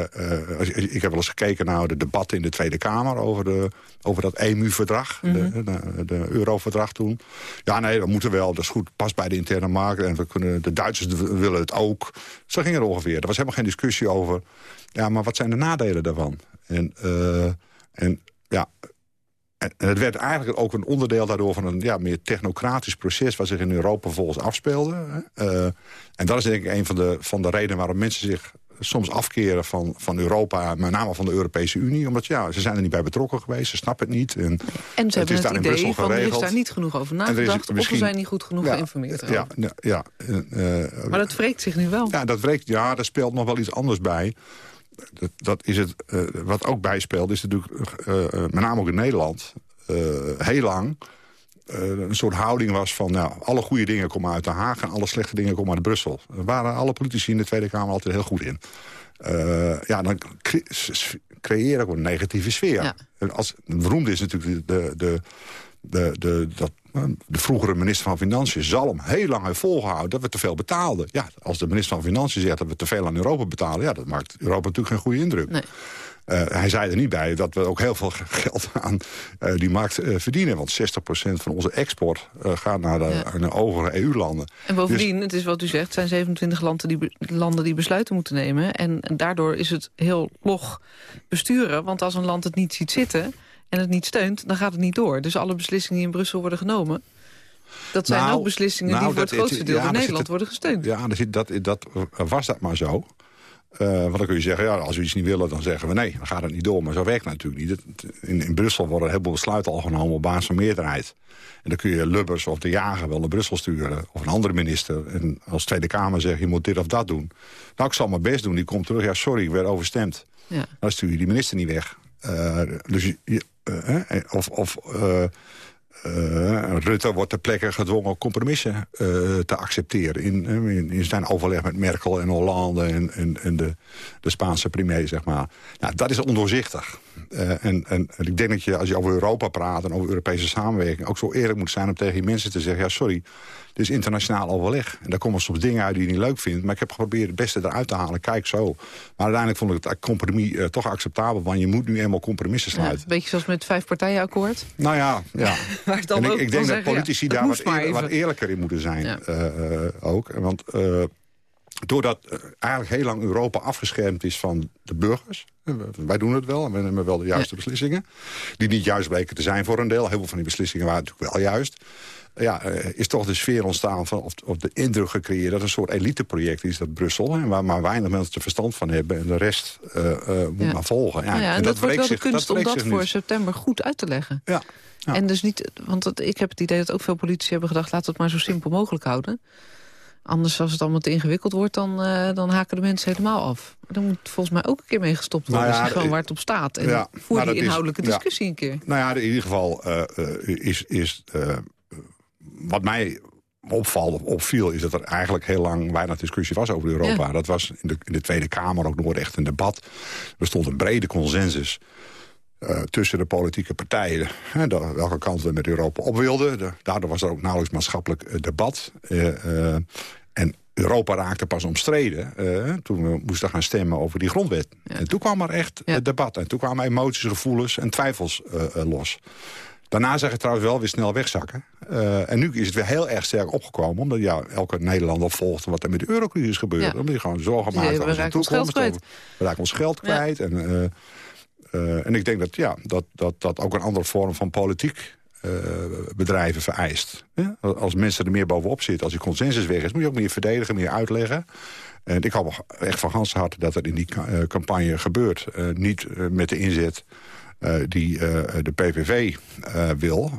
ik heb wel eens gekeken naar de debatten in de Tweede Kamer... over, de, over dat EMU-verdrag, mm -hmm. de, de, Euro-verdrag toen. Ja, nee, dat moeten wel. Dat is goed, past bij de interne markt. En we kunnen, de Duitsers willen het ook. Zo ging het ongeveer. Er was helemaal geen discussie over... ja, maar wat zijn de nadelen daarvan? En, en ja, en het werd eigenlijk ook een onderdeel daardoor van een ja, meer technocratisch proces... wat zich in Europa volgens afspeelde. Uh, en dat is denk ik een van de, van de redenen waarom mensen zich soms afkeren van, van Europa, met name van de Europese Unie. Omdat ja, ze zijn er niet bij betrokken geweest, ze snappen het niet. En, en ze hebben het idee van, er is daar niet genoeg over nagedacht... of we zijn niet goed genoeg geïnformeerd ja, ja, ja, uh, maar dat wreekt zich nu wel. Ja, dat wreekt, ja, daar speelt nog wel iets anders bij. Dat, dat is het, uh, wat ook bijspeelt, is natuurlijk uh, met name ook in Nederland... Heel lang een soort houding was van... Nou, alle goede dingen komen uit Den Haag en alle slechte dingen komen uit Brussel. Daar waren alle politici in de Tweede Kamer altijd heel goed in. ja, dan cre creëer ook een negatieve sfeer. Ja. Als, beroemd is natuurlijk de, de, de, de, dat de vroegere minister van Financiën zal hem heel lang heeft volgehouden dat we te veel betaalden. Ja, als de minister van Financiën zegt dat we te veel aan Europa betalen... ja, dat maakt Europa natuurlijk geen goede indruk. Nee. Uh, hij zei er niet bij dat we ook heel veel geld aan uh, die markt uh, verdienen. Want 60% van onze export gaat naar de, ja. naar overige EU-landen. En bovendien, dus, het is wat u zegt, zijn 27 landen die, landen die besluiten moeten nemen. En, en daardoor is het heel log besturen. Want als een land het niet ziet zitten en het niet steunt, dan gaat het niet door. Dus alle beslissingen die in Brussel worden genomen... dat zijn nou, ook beslissingen nou, die voor het grootste deel ja, door Nederland worden gesteund. Ja, dat, dat, was dat maar zo. Uh, want dan kun je zeggen, ja, als we iets niet willen, dan zeggen we nee, dan gaat het niet door. Maar zo werkt het natuurlijk niet. In, in Brussel worden een heleboel besluiten al genomen op basis van meerderheid. En dan kun je Lubbers of de jager wel naar Brussel sturen. Of een andere minister. En als Tweede Kamer zegt, je moet dit of dat doen. Nou, ik zal mijn best doen. Die komt terug, ja, sorry, ik werd overstemd. Ja. Dan stuur je die minister niet weg. Uh, dus je, uh, of... uh, Rutte wordt ter plekke gedwongen compromissen te accepteren. In, in, zijn overleg met Merkel en Hollande en, en, en de, de, Spaanse premier, zeg maar. Nou, dat is ondoorzichtig. Uh, en, en, en, ik denk dat je, als je over Europa praat en over Europese samenwerking... ook zo eerlijk moet zijn om tegen die mensen te zeggen... ja, sorry, dit is internationaal overleg. En daar komen soms dingen uit die je niet leuk vindt. Maar ik heb geprobeerd het beste eruit te halen. Kijk zo. Maar uiteindelijk vond ik het compromis uh, toch acceptabel. Want je moet nu eenmaal compromissen sluiten. Ja, een beetje zoals met het vijfpartijenakkoord. Nou ja, ja. en ik, ik denk dat politici daar wat, wat, eerlijker in moeten zijn. Ja. Uh, ook. Want doordat eigenlijk heel lang Europa afgeschermd is van de burgers. Wij doen het wel en we nemen wel de juiste beslissingen. Die niet juist bleken te zijn voor een deel. Heel veel van die beslissingen waren natuurlijk wel juist ja, uh, is toch de sfeer ontstaan van, of, of de indruk gecreëerd... dat een soort eliteproject is, dat Brussel. Hè, waar maar weinig mensen er verstand van hebben. En de rest uh, uh, moet ja. maar volgen. Ja, ja en, dat, dat wordt wel de kunst om dat voor september goed uit te leggen. Ja. En dus niet, want ik heb het idee dat ook veel politici hebben gedacht... laten we het maar zo simpel mogelijk houden. Anders, als het allemaal te ingewikkeld wordt, dan, uh, dan haken de mensen helemaal af. Dan moet volgens mij ook een keer mee gestopt worden. Nou ja, gewoon waar het op staat. En ja, voer die inhoudelijke is, discussie een keer. Nou ja, in ieder geval uh, is, is wat mij opvalt, of opviel, is dat er eigenlijk heel lang weinig discussie was over Europa. Dat was in de, in de Tweede Kamer ook nooit echt een debat. Er stond een brede consensus uh, tussen de politieke partijen... Hè, de, welke kant we met Europa op wilden. De, daardoor was er ook nauwelijks maatschappelijk uh, debat. Uh, en Europa raakte pas omstreden toen we moesten gaan stemmen over die grondwet. Ja. En toen kwam er echt ja. debat. En toen kwamen emoties, gevoelens en twijfels los. Daarna zeg je trouwens wel weer snel wegzakken. Uh, en nu is het weer heel erg sterk opgekomen. Omdat ja, elke Nederlander volgt wat er met de eurocrisis gebeurt. Ja. Omdat je gewoon zorgen maakt over de toekomst. We raken ons geld kwijt. En, uh, uh, en ik denk dat, ja, dat, dat dat ook een andere vorm van politiek bedrijven vereist. Ja? Als mensen er meer bovenop zitten, als die consensus weg is... moet je ook meer verdedigen, meer uitleggen. En ik hoop echt van Hans hart dat er in die campagne gebeurt. niet met de inzet uh, die de PVV wil.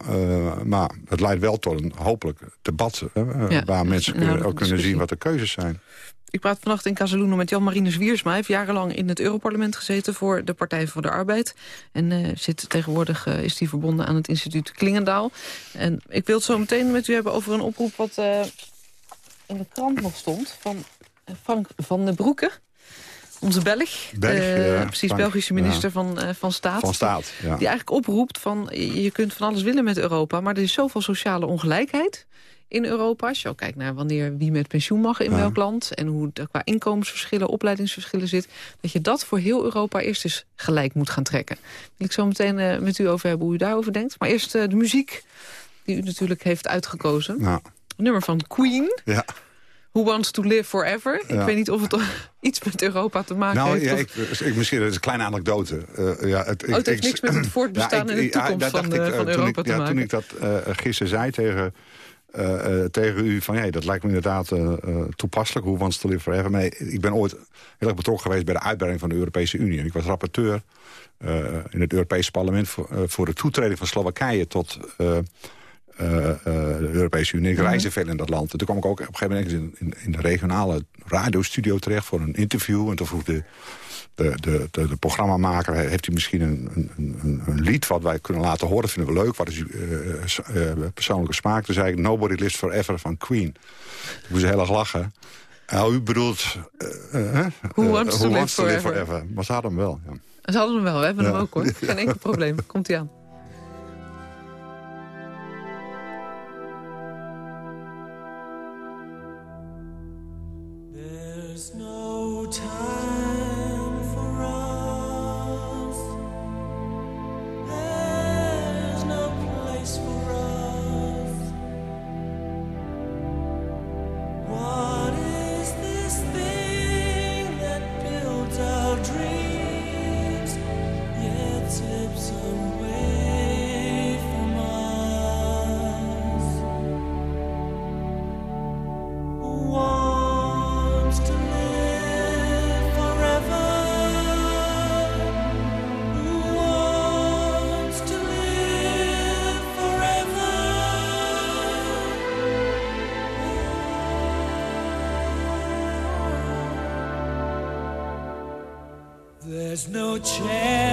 maar het leidt wel tot een hopelijk debat... Ja, waar mensen kunnen, ook kunnen zien wat de keuzes zijn. Ik praat vannacht in Casaluna met Jan Marinus Wiersma. Hij heeft jarenlang in het Europarlement gezeten voor de Partij voor de Arbeid. En zit tegenwoordig is hij verbonden aan het instituut Klingendaal. En ik wil het zo meteen met u hebben over een oproep... wat in de krant nog stond van Frank van den Broeke. Onze Belg, Belg precies Belgische minister van, van Staat. Van Staat, ja. Die eigenlijk oproept van, je kunt van alles willen met Europa... maar er is zoveel sociale ongelijkheid in Europa. Als je ook kijkt naar wanneer wie met pensioen mag in welk land... en hoe het qua inkomensverschillen, opleidingsverschillen zit... dat je dat voor heel Europa eerst eens gelijk moet gaan trekken. Wil ik zo meteen uh, met u over hebben hoe u daarover denkt. Maar eerst de muziek die u natuurlijk heeft uitgekozen. Ja. nummer van Queen. Ja. Who Wants to Live Forever. Ik weet niet of het iets met Europa te maken nou, heeft. Ja, ik, ik, misschien dat is een kleine anekdote. Uh, ja, het, oh, het heeft niks met het voortbestaan en de toekomst van, ik, uh, van Europa ik, te maken. Toen ik dat uh, gisteren zei tegen, tegen u... van ja, dat lijkt me inderdaad toepasselijk. Who Wants to Live Forever. Maar ik ben ooit heel erg betrokken geweest... bij de uitbreiding van de Europese Unie. En ik was rapporteur in het Europese parlement... voor, voor de toetreding van Slowakije tot de Europese Unie. Ik mhm. reisde veel in dat land. En toen kwam ik ook op een gegeven moment in, in, in de regionale radiostudio terecht... voor een interview. En toen vroeg de, de, de, de, de programmamaker... heeft u misschien een, een, een, een, lied wat wij kunnen laten horen? Dat vinden we leuk. Wat is uw uh, persoonlijke smaak? Toen zei ik Nobody Lives Forever van Queen. Toen moest heel erg lachen. Nou, u bedoelt... Uh, Who wants, to, live forever. forever. Maar ze hadden hem wel, ja. Ze hadden hem wel, we hebben hem ook hoor. Geen enkel probleem. Komt hij aan. No chance.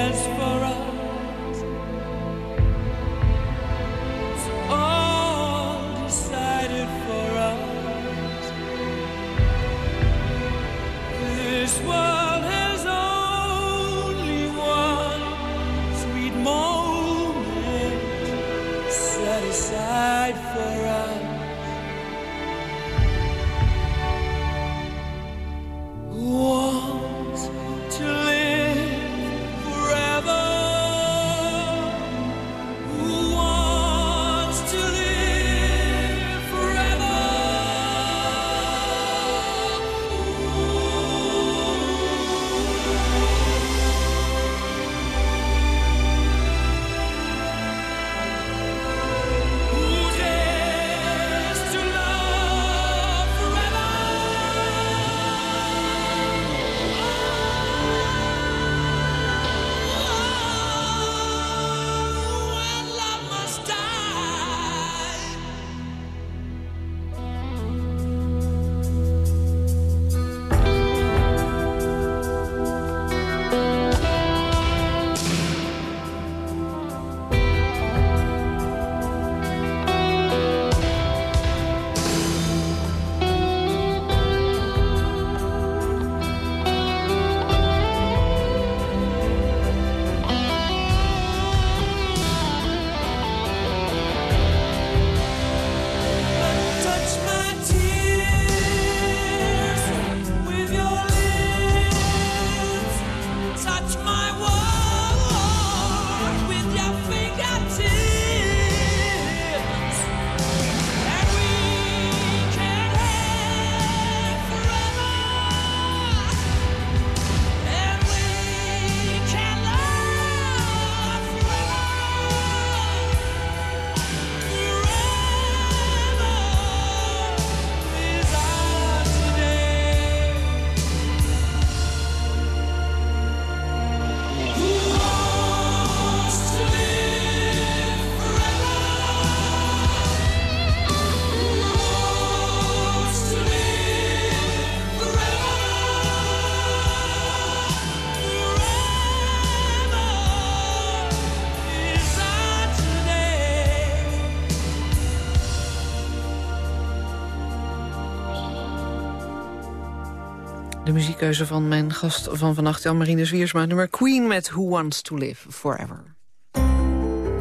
De muziekkeuze van mijn gast van vannacht, Jan-Marine Zwiersma. Nummer Queen met Who Wants to Live Forever.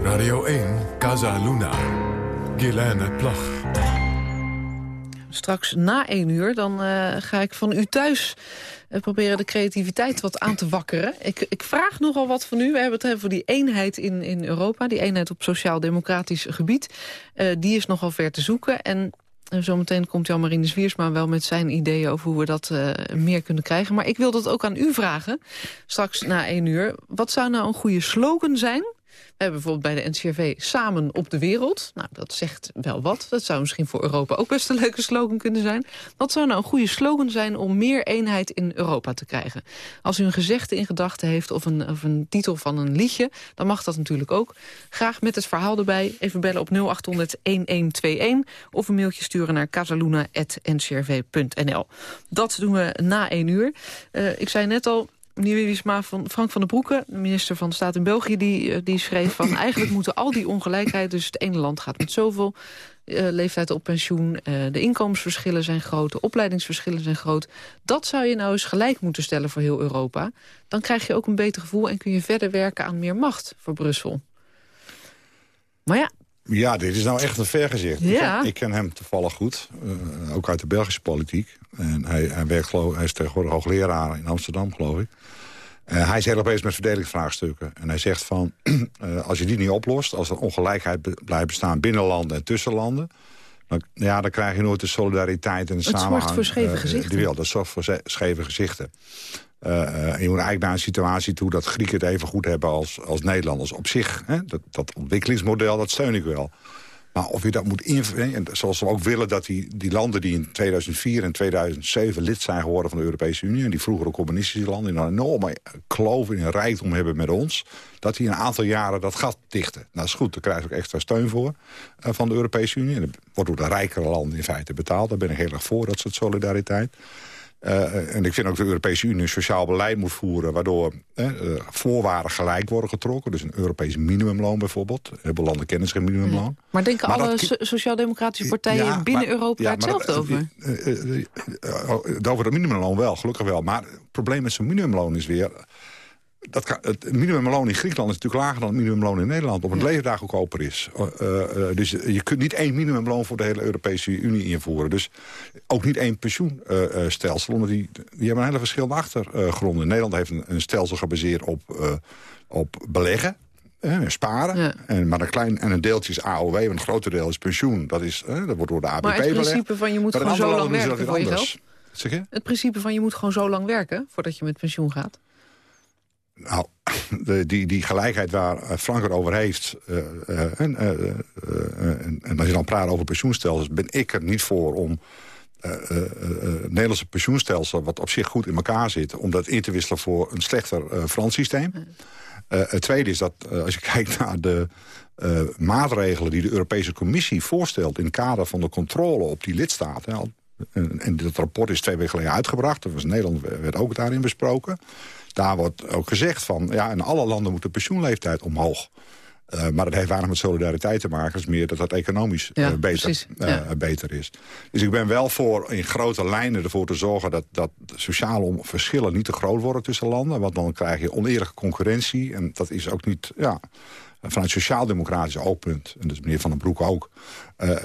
Radio 1, Casa Luna. Guilaine Plag. Straks na één uur dan uh, ga ik van u thuis uh, proberen de creativiteit wat aan te wakkeren. Ik, ik vraag nogal wat van u. We hebben het over die eenheid in, in Europa. Die eenheid op sociaal-democratisch gebied. Uh, die is nogal ver te zoeken. En Zometeen komt Jan-Marine Zwiersma wel met zijn ideeën over hoe we dat uh, meer kunnen krijgen. Maar ik wil dat ook aan u vragen, straks na één uur. Wat zou nou een goede slogan zijn we hebben bijvoorbeeld bij de NCRV samen op de wereld. Nou, dat zegt wel wat. Dat zou misschien voor Europa ook best een leuke slogan kunnen zijn. Wat zou nou een goede slogan zijn om meer eenheid in Europa te krijgen? Als u een gezegde in gedachten heeft of een, of een titel van een liedje... dan mag dat natuurlijk ook. Graag met het verhaal erbij. Even bellen op 0800-1121 of een mailtje sturen naar casaluna.ncrv.nl. Dat doen we na één uur. Uh, ik zei net al, meneer Wiesma van Frank van der Broeke, minister van Staat in België... die, eh, die schreef van eigenlijk moeten al die ongelijkheid... dus het ene land gaat met zoveel uh, leeftijd op pensioen... Uh, de inkomensverschillen zijn groot, de opleidingsverschillen zijn groot. Dat zou je nou eens gelijk moeten stellen voor heel Europa. Dan krijg je ook een beter gevoel en kun je verder werken aan meer macht voor Brussel. Maar ja, ja, dit is nou echt een vergezicht. Ja. Ik, ken hem toevallig goed, uh, ook uit de Belgische politiek. En hij, hij, werkt, geloof, hij is tegenwoordig hoogleraar in Amsterdam, geloof ik. Uh, hij is heel opeens met verdelingsvraagstukken. En hij zegt van, uh, als je die niet oplost... als er ongelijkheid be blijft bestaan binnen landen en tussen landen... Dan, ja, dan krijg je nooit de solidariteit en de samenhang. Het zorgt voor scheve gezichten. Die wil. Dat zorgt voor scheve gezichten. Uh, je moet eigenlijk naar een situatie toe dat Grieken het even goed hebben als, als Nederlanders. Op zich, hè, dat, dat ontwikkelingsmodel, dat steun ik wel. Maar of je dat moet invullen, zoals we ook willen dat die, die landen die in 2004 en 2007 lid zijn geworden van de Europese Unie... en die vroegere communistische landen die een enorme kloof in rijkdom hebben met ons... dat die een aantal jaren dat gat dichten. Nou, is goed, daar krijg je ook extra steun voor uh, van de Europese Unie. En dat wordt door de rijkere landen in feite betaald. Daar ben ik heel erg voor, dat soort solidariteit. Uh, en ik vind ook dat de Europese Unie een sociaal beleid moet voeren... waardoor uh, voorwaarden gelijk worden getrokken. Dus een Europees minimumloon bijvoorbeeld. Heel veel landen kennen geen minimumloon. Ja. Maar denken alle sociaal-democratische partijen ja, binnen maar, Europa ja, hetzelfde over? over het minimumloon wel, gelukkig wel. Maar het probleem met zo'n minimumloon is weer dat kan, het minimumloon in Griekenland is natuurlijk lager dan het minimumloon in Nederland. Op het leven daar goedkoper is. Uh, uh, dus je kunt niet één minimumloon voor de hele Europese Unie invoeren. Dus ook niet één pensioenstelsel. omdat die, die hebben een hele verschillende achtergronden. Nederland heeft een, een stelsel gebaseerd op, uh, op beleggen. Eh, sparen. Ja. En, maar een klein en een deeltje is AOW, en een groter deel is pensioen. Dat, is, eh, dat wordt door de ABP belegd. Maar het principe van je moet gewoon zo lang werken voor? Het principe van je moet gewoon zo lang werken voordat je met pensioen gaat? Nou, de, die, die gelijkheid waar eh, Frank het over heeft... Uh, uh, en, en, als je dan praat over pensioenstelsels... ben ik er niet voor om het Nederlandse pensioenstelsel... wat op zich goed in elkaar zit... om dat in te wisselen voor een slechter Frans systeem. het tweede is dat als je kijkt naar de maatregelen... die de Europese Commissie voorstelt... in het kader van de controle op die lidstaten... en, en dat rapport is twee weken geleden uitgebracht... dat was Nederland werd ook daarin besproken daar wordt ook gezegd van... ja, in alle landen moet de pensioenleeftijd omhoog. Uh, maar dat heeft weinig met solidariteit te maken. Het is meer dat dat economisch ja, uh, beter, uh, ja. beter is. Dus ik ben wel voor in grote lijnen ervoor te zorgen... dat, dat sociale verschillen niet te groot worden tussen landen. Want dan krijg je oneerlijke concurrentie. En dat is ook niet... Ja, vanuit sociaal-democratisch oogpunt, en dus meneer Van den Broek ook...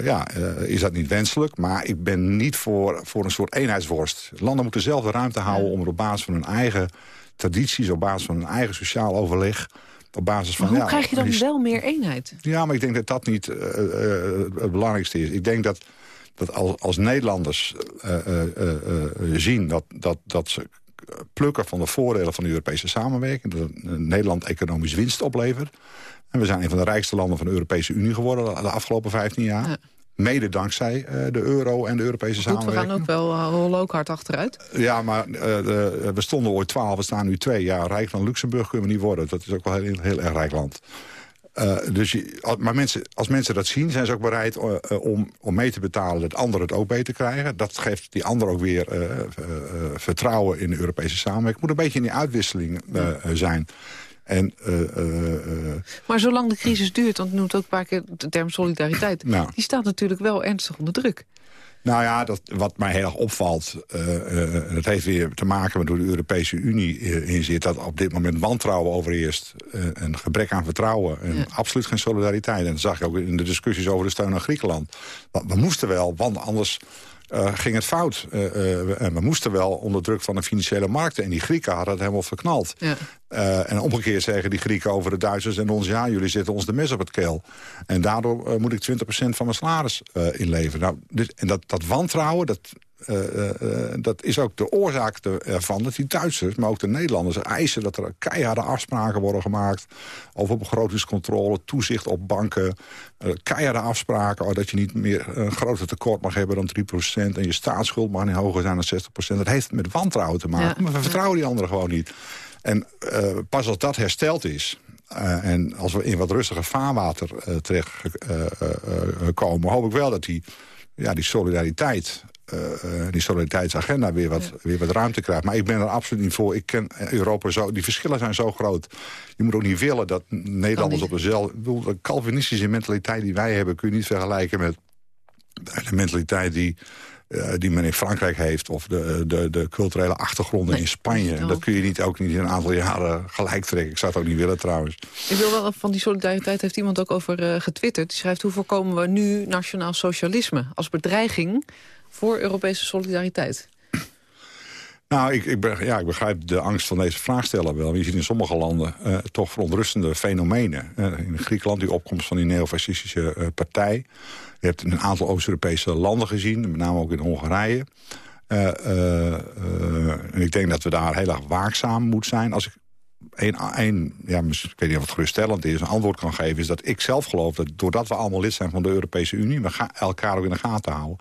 ja, is dat niet wenselijk. Maar ik ben niet voor, voor een soort eenheidsworst. Landen moeten zelf de ruimte houden om er op basis van hun eigen tradities, op basis van een eigen sociaal overleg... Op basis van, maar hoe ja, krijg je dan wel meer eenheid? Ja, maar ik denk dat dat niet uh, uh, het belangrijkste is. Ik denk dat, dat als, als Nederlanders uh, zien dat, dat, dat ze plukken van de voordelen van de Europese samenwerking... dat Nederland economisch winst oplevert... en we zijn een van de rijkste landen van de Europese Unie geworden... de afgelopen 15 jaar... Ja. Mede dankzij uh, de euro en de Europese Goed, samenwerking. We gaan ook wel uh, rollen ook hard achteruit. Ja, maar uh, de, we stonden ooit 12, we staan nu 2. Ja, rijk van Luxemburg kunnen we niet worden. Dat is ook wel een heel, heel erg rijk land. dus je, maar mensen, als mensen dat zien, zijn ze ook bereid om, om mee te betalen... dat anderen het ook beter krijgen. Dat geeft die anderen ook weer vertrouwen in de Europese samenwerking. Het moet een beetje in die uitwisseling zijn. En, uh, uh, maar zolang de crisis duurt, want noemt ook een paar keer de term solidariteit... Nou. die staat natuurlijk wel ernstig onder druk. Nou ja, dat, wat mij heel erg opvalt... Uh, uh, dat heeft weer te maken met hoe de Europese Unie in zit... dat op dit moment wantrouwen overheerst. een gebrek aan vertrouwen. En absoluut geen solidariteit. En dat zag je ook in de discussies over de steun aan Griekenland. we moesten wel, want anders uh, ging het fout. Uh, en we moesten wel onder druk van de financiële markten. En die Grieken hadden het helemaal verknald. Ja. en omgekeerd zeggen die Grieken over de Duitsers en ons... ja, jullie zitten ons de mes op het keel. En daardoor moet ik 20% van mijn salaris inleveren. Nou, dus, en dat, dat wantrouwen, dat, dat is ook de oorzaak ervan dat die Duitsers, maar ook de Nederlanders... eisen dat er keiharde afspraken worden gemaakt... over begrotingscontrole, toezicht op banken... keiharde afspraken dat je niet meer een groter tekort mag hebben dan 3%... en je staatsschuld mag niet hoger zijn dan 60%. Dat heeft met wantrouwen te maken, maar we vertrouwen die anderen gewoon niet. En pas als dat hersteld is... en als we in wat rustiger vaarwater terecht komen... hoop ik wel dat die, ja, die solidariteit uh, die solidariteitsagenda weer wat, weer wat ruimte krijgt. Maar ik ben er absoluut niet voor. Ik ken Europa zo... Die verschillen zijn zo groot. Je moet ook niet willen dat Nederlanders op dezelfde... De Calvinistische mentaliteit die wij hebben... kun je niet vergelijken met de mentaliteit die... Uh, die men in Frankrijk heeft... of de, de, de culturele achtergronden in Spanje. Dat kun je niet, ook niet in een aantal jaren gelijk trekken. Ik zou het ook niet willen trouwens. Ik wil wel van die solidariteit heeft iemand ook over uh, getwitterd. Die schrijft, hoe voorkomen we nu nationaal socialisme als bedreiging voor Europese solidariteit? Nou, ik, ik, ja, ik begrijp de angst van deze vraagsteller wel. Je ziet in sommige landen uh, toch verontrustende fenomenen. Uh, in Griekenland die opkomst van die neofascistische uh, partij. Je hebt een aantal Oost-Europese landen gezien, met name ook in Hongarije. en ik denk dat we daar heel erg waakzaam moeten zijn. Als ik een, een, ja, ik weet niet of het geruststellend is, een antwoord kan geven... is dat ik zelf geloof dat doordat we allemaal lid zijn van de Europese Unie... we elkaar ook in de gaten houden.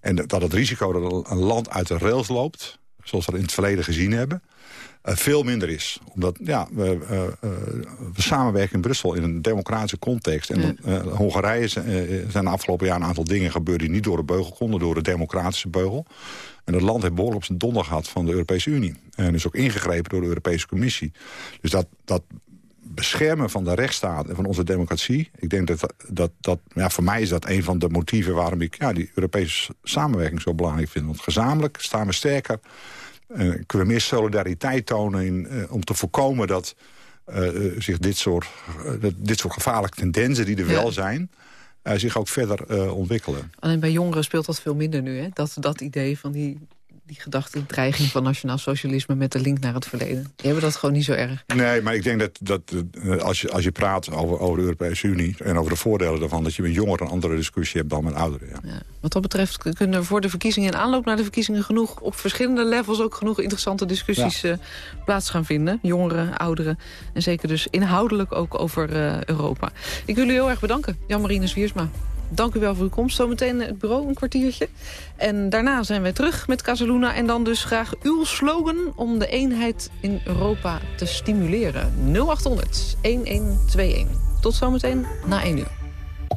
En dat het risico dat een land uit de rails loopt... zoals we dat in het verleden gezien hebben... Uh, veel minder is. Omdat ja, we, uh, uh, we, samenwerken in Brussel in een democratische context. En. Hongarije zijn de afgelopen jaar een aantal dingen gebeurd... die niet door de beugel konden, door de democratische beugel. En het land heeft behoorlijk op zijn donder gehad van de Europese Unie. En is ook ingegrepen door de Europese Commissie. Dus dat, dat beschermen van de rechtsstaat en van onze democratie... ik denk dat, dat, dat ja, voor mij is dat een van de motieven... waarom ik ja, die Europese samenwerking zo belangrijk vind. Want gezamenlijk staan we sterker... Uh, kunnen we meer solidariteit tonen in, uh, om te voorkomen dat uh, zich dit soort, dit soort gevaarlijke tendensen die er ja. wel zijn... zich ook verder ontwikkelen. Alleen bij jongeren speelt dat veel minder nu, hè? Dat, dat idee van die die gedachte, dreiging van nationaal socialisme... met de link naar het verleden. Die hebben dat gewoon niet zo erg. Nee, maar ik denk dat, dat eh, als, je, als je praat over, over de Europese Unie... en over de voordelen daarvan... dat je met jongeren een andere discussie hebt dan met ouderen. Ja. ja. Wat dat betreft kunnen er voor de verkiezingen... en aanloop naar de verkiezingen genoeg... op verschillende levels ook genoeg interessante discussies ja. uh, plaats gaan vinden. Jongeren, ouderen en zeker dus inhoudelijk ook over uh, Europa. Ik wil u heel erg bedanken, Jan-Marine Zwiersma. Dank u wel voor uw komst. Zometeen het bureau, een kwartiertje. En daarna zijn wij terug met Casaluna. En dan dus graag uw slogan om de eenheid in Europa te stimuleren. 0800 1121. Tot zometeen na 1 uur.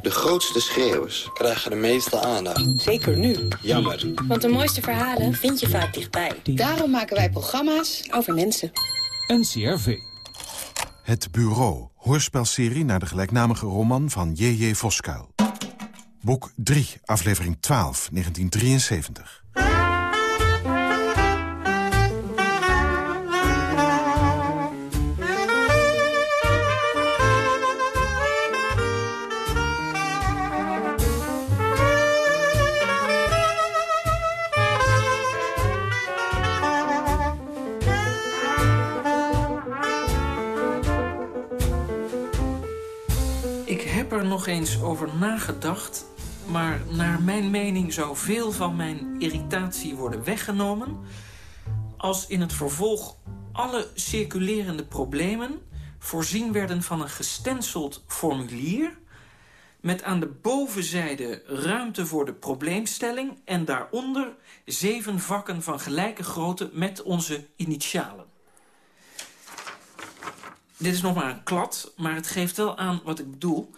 De grootste schreeuwers krijgen de meeste aandacht. Zeker nu. Jammer. Want de mooiste verhalen vind je vaak dichtbij. Daarom maken wij programma's over mensen. NCRV. Het Bureau, hoorspelserie naar de gelijknamige roman van J.J. Voskuil. Boek 3, aflevering 12, 1973. Ik heb er nog eens over nagedacht maar naar mijn mening zou veel van mijn irritatie worden weggenomen... als in het vervolg alle circulerende problemen voorzien werden van een gestenceld formulier... met aan de bovenzijde ruimte voor de probleemstelling... en daaronder zeven vakken van gelijke grootte met onze initialen. Dit is nog maar een klad, maar het geeft wel aan wat ik bedoel...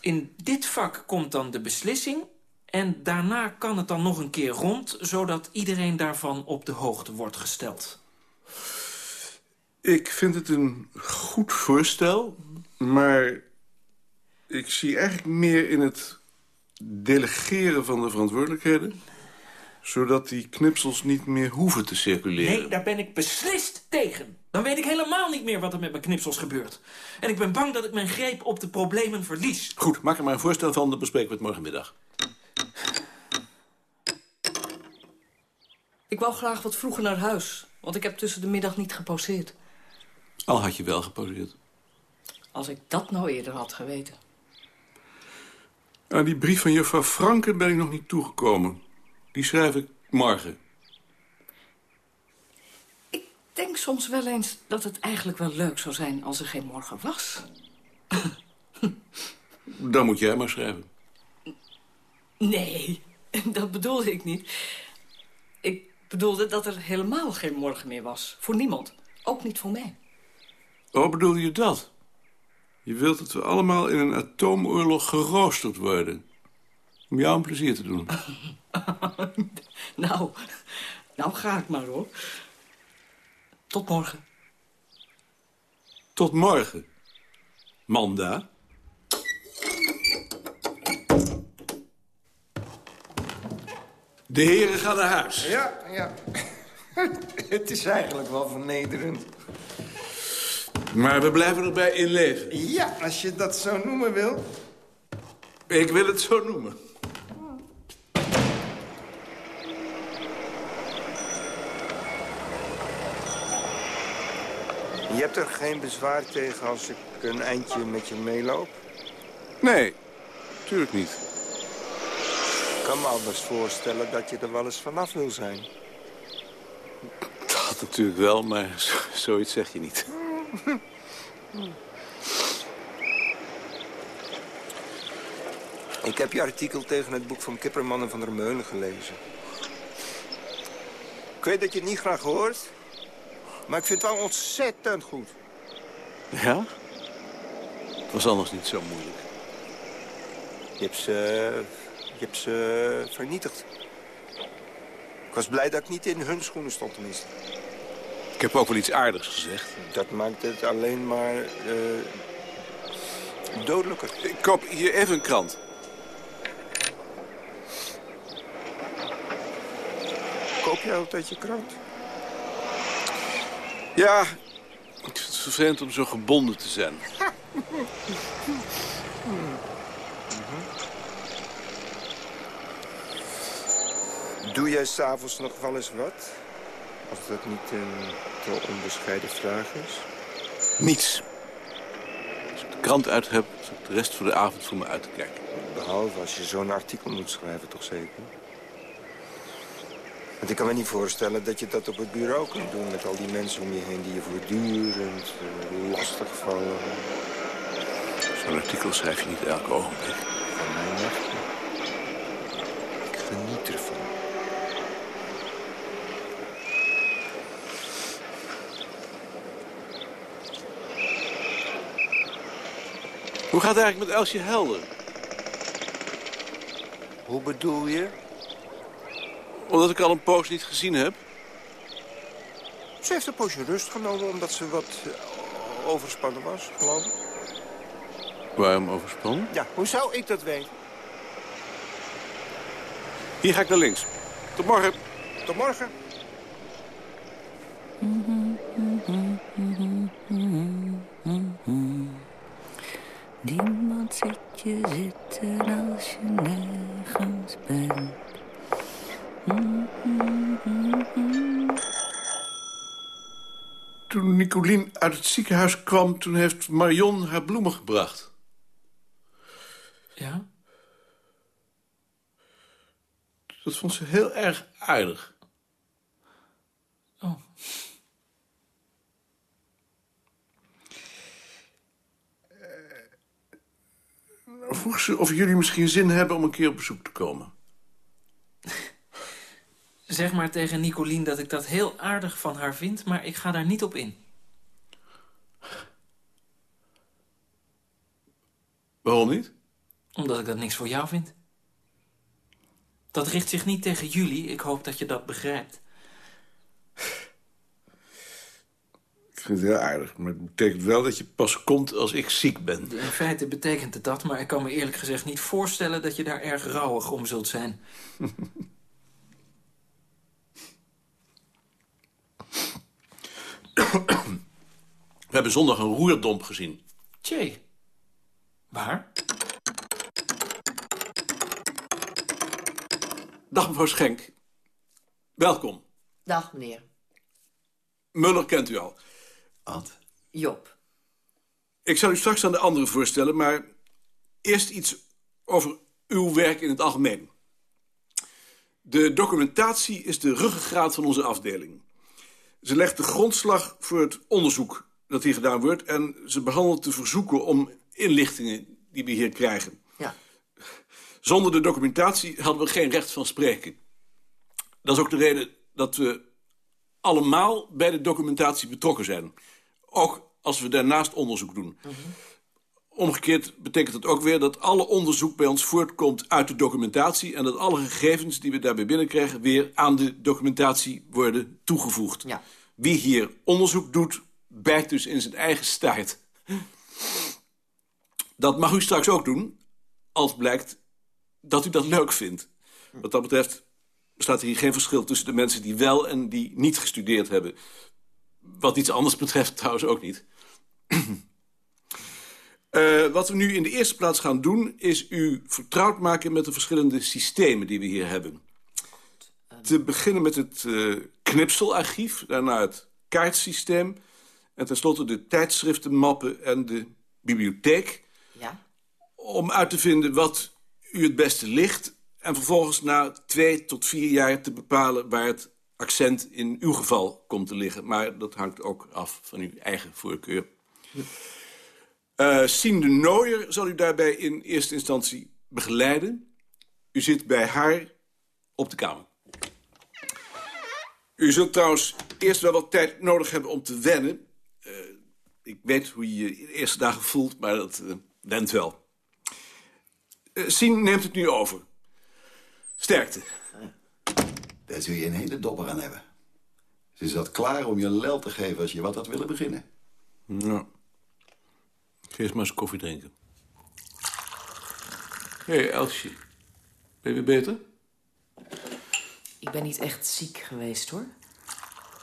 In dit vak komt dan de beslissing... en daarna kan het dan nog een keer rond... zodat iedereen daarvan op de hoogte wordt gesteld. Ik vind het een goed voorstel, maar ik zie eigenlijk meer in het delegeren van de verantwoordelijkheden... zodat die knipsels niet meer hoeven te circuleren. Nee, daar ben ik beslist tegen. Dan weet ik helemaal niet meer wat er met mijn knipsels gebeurt. En ik ben bang dat ik mijn greep op de problemen verlies. Goed, maak er maar een voorstel van, dan bespreken we het morgenmiddag. Ik wou graag wat vroeger naar huis, want ik heb tussen de middag niet geposeerd. Al had je wel geposeerd. Als ik dat nou eerder had geweten. Aan die brief van juffrouw Franken ben ik nog niet toegekomen. Die schrijf ik morgen. Ik denk soms wel eens dat het eigenlijk wel leuk zou zijn als er geen morgen was. Dan moet jij maar schrijven. Nee, dat bedoelde ik niet. Ik bedoelde dat er helemaal geen morgen meer was. Voor niemand. Ook niet voor mij. Oh, bedoelde je dat? Je wilt dat we allemaal in een atoomoorlog geroosterd worden. Om jou een plezier te doen. nou, nou ga ik maar hoor. Tot morgen. Tot morgen. Manda. De heren gaan naar huis. Ja, ja. Het is eigenlijk wel vernederend. Maar we blijven erbij in leven. Ja, als je dat zo noemen wil. Ik wil het zo noemen. Je hebt er geen bezwaar tegen als ik een eindje met je meeloop? Nee, tuurlijk niet. Ik kan me anders voorstellen dat je er wel eens vanaf wil zijn. Dat natuurlijk wel, maar zoiets zeg je niet. Ik heb je artikel tegen het boek van Kipperman en van der Meulen gelezen. Ik weet dat je het niet graag hoort, maar ik vind het wel ontzettend goed. Ja? Het was anders niet zo moeilijk. Je hebt ze, je hebt ze vernietigd. Ik was blij dat ik niet in hun schoenen stond tenminste. Ik heb ook wel iets aardigs gezegd. Dat maakt het alleen maar uh, dodelijker. Ik koop hier even een krant. Koop jij altijd je krant? Ja, ik vind het vervelend om zo gebonden te zijn. Doe jij s'avonds nog wel eens wat? Als dat niet een te onbescheiden vraag is. Niets. Als ik de krant uit heb, zit de rest van de avond voor me uit te kijken. Behalve als je zo'n artikel moet schrijven, toch zeker? Want ik kan me niet voorstellen dat je dat op het bureau kunt doen... met al die mensen om je heen die je voortdurend uh, lastigvallen. Zo'n artikel schrijf je niet elke ogenblik. Van mij niet. Ik geniet ervan. Hoe gaat het eigenlijk met Elsje Helder? Hoe bedoel je? Omdat ik al een poos niet gezien heb. Ze heeft een poosje rust genomen omdat ze wat uh, overspannen was, geloof ik. Waarom overspannen? Ja, hoe zou ik dat weten? Hier ga ik naar links. Tot morgen. Tot morgen. Niemand uit het ziekenhuis kwam, toen heeft Marion haar bloemen gebracht. Ja? Dat vond ze heel erg aardig. Oh. vroeg ze of jullie misschien zin hebben om een keer op bezoek te komen. Zeg maar tegen Nicolien dat ik dat heel aardig van haar vind... maar ik ga daar niet op in. Waarom niet? Omdat ik dat niks voor jou vind. Dat richt zich niet tegen jullie. Ik hoop dat je dat begrijpt. Ik vind het heel aardig, maar het betekent wel dat je pas komt als ik ziek ben. In feite betekent het dat, maar ik kan me eerlijk gezegd niet voorstellen... dat je daar erg rouwig om zult zijn. We hebben zondag een roerdomp gezien. Tjee. Waar? Dag mevrouw Schenk. Welkom. Dag, meneer. Muller kent u al. Ad. Job. Ik zal u straks aan de anderen voorstellen, maar eerst iets over uw werk in het algemeen. De documentatie is de ruggengraat van onze afdeling. Ze legt de grondslag voor het onderzoek dat hier gedaan wordt... en ze behandelt de verzoeken om inlichtingen die we hier krijgen. Ja. Zonder de documentatie hadden we geen recht van spreken. Dat is ook de reden dat we allemaal bij de documentatie betrokken zijn. Ook als we daarnaast onderzoek doen. Omgekeerd betekent het ook weer dat alle onderzoek bij ons voortkomt uit de documentatie... en dat alle gegevens die we daarbij binnenkrijgen... weer aan de documentatie worden toegevoegd. Ja. Wie hier onderzoek doet, bijt dus in zijn eigen staart. Dat mag u straks ook doen, als blijkt dat u dat leuk vindt. Wat dat betreft bestaat hier geen verschil tussen de mensen die wel en die niet gestudeerd hebben. Wat iets anders betreft trouwens ook niet. Eh, wat we nu in de eerste plaats gaan doen... is u vertrouwd maken met de verschillende systemen die we hier hebben. Te beginnen met het eh, knipselarchief, daarna het kaartsysteem... en tenslotte de tijdschriftenmappen en de bibliotheek... Om uit te vinden wat u het beste ligt... en vervolgens na twee tot vier jaar te bepalen... waar het accent in uw geval komt te liggen. Maar dat hangt ook af van uw eigen voorkeur. Uh, Sien de Nooier zal u daarbij in eerste instantie begeleiden. U zit bij haar op de kamer. U zult trouwens eerst wel wat tijd nodig hebben om te wennen. Uh, ik weet hoe je je de eerste dagen voelt, maar dat uh, went wel. Uh, Sien neemt het nu over. Sterkte. Daar zul je een hele dobber aan hebben. Ze zat klaar om je lel te geven als je wat had willen beginnen. Ja. Ga eens maar eens koffie drinken. Hé, hey, Elsje. Ben je weer beter? Ik ben niet echt ziek geweest, hoor.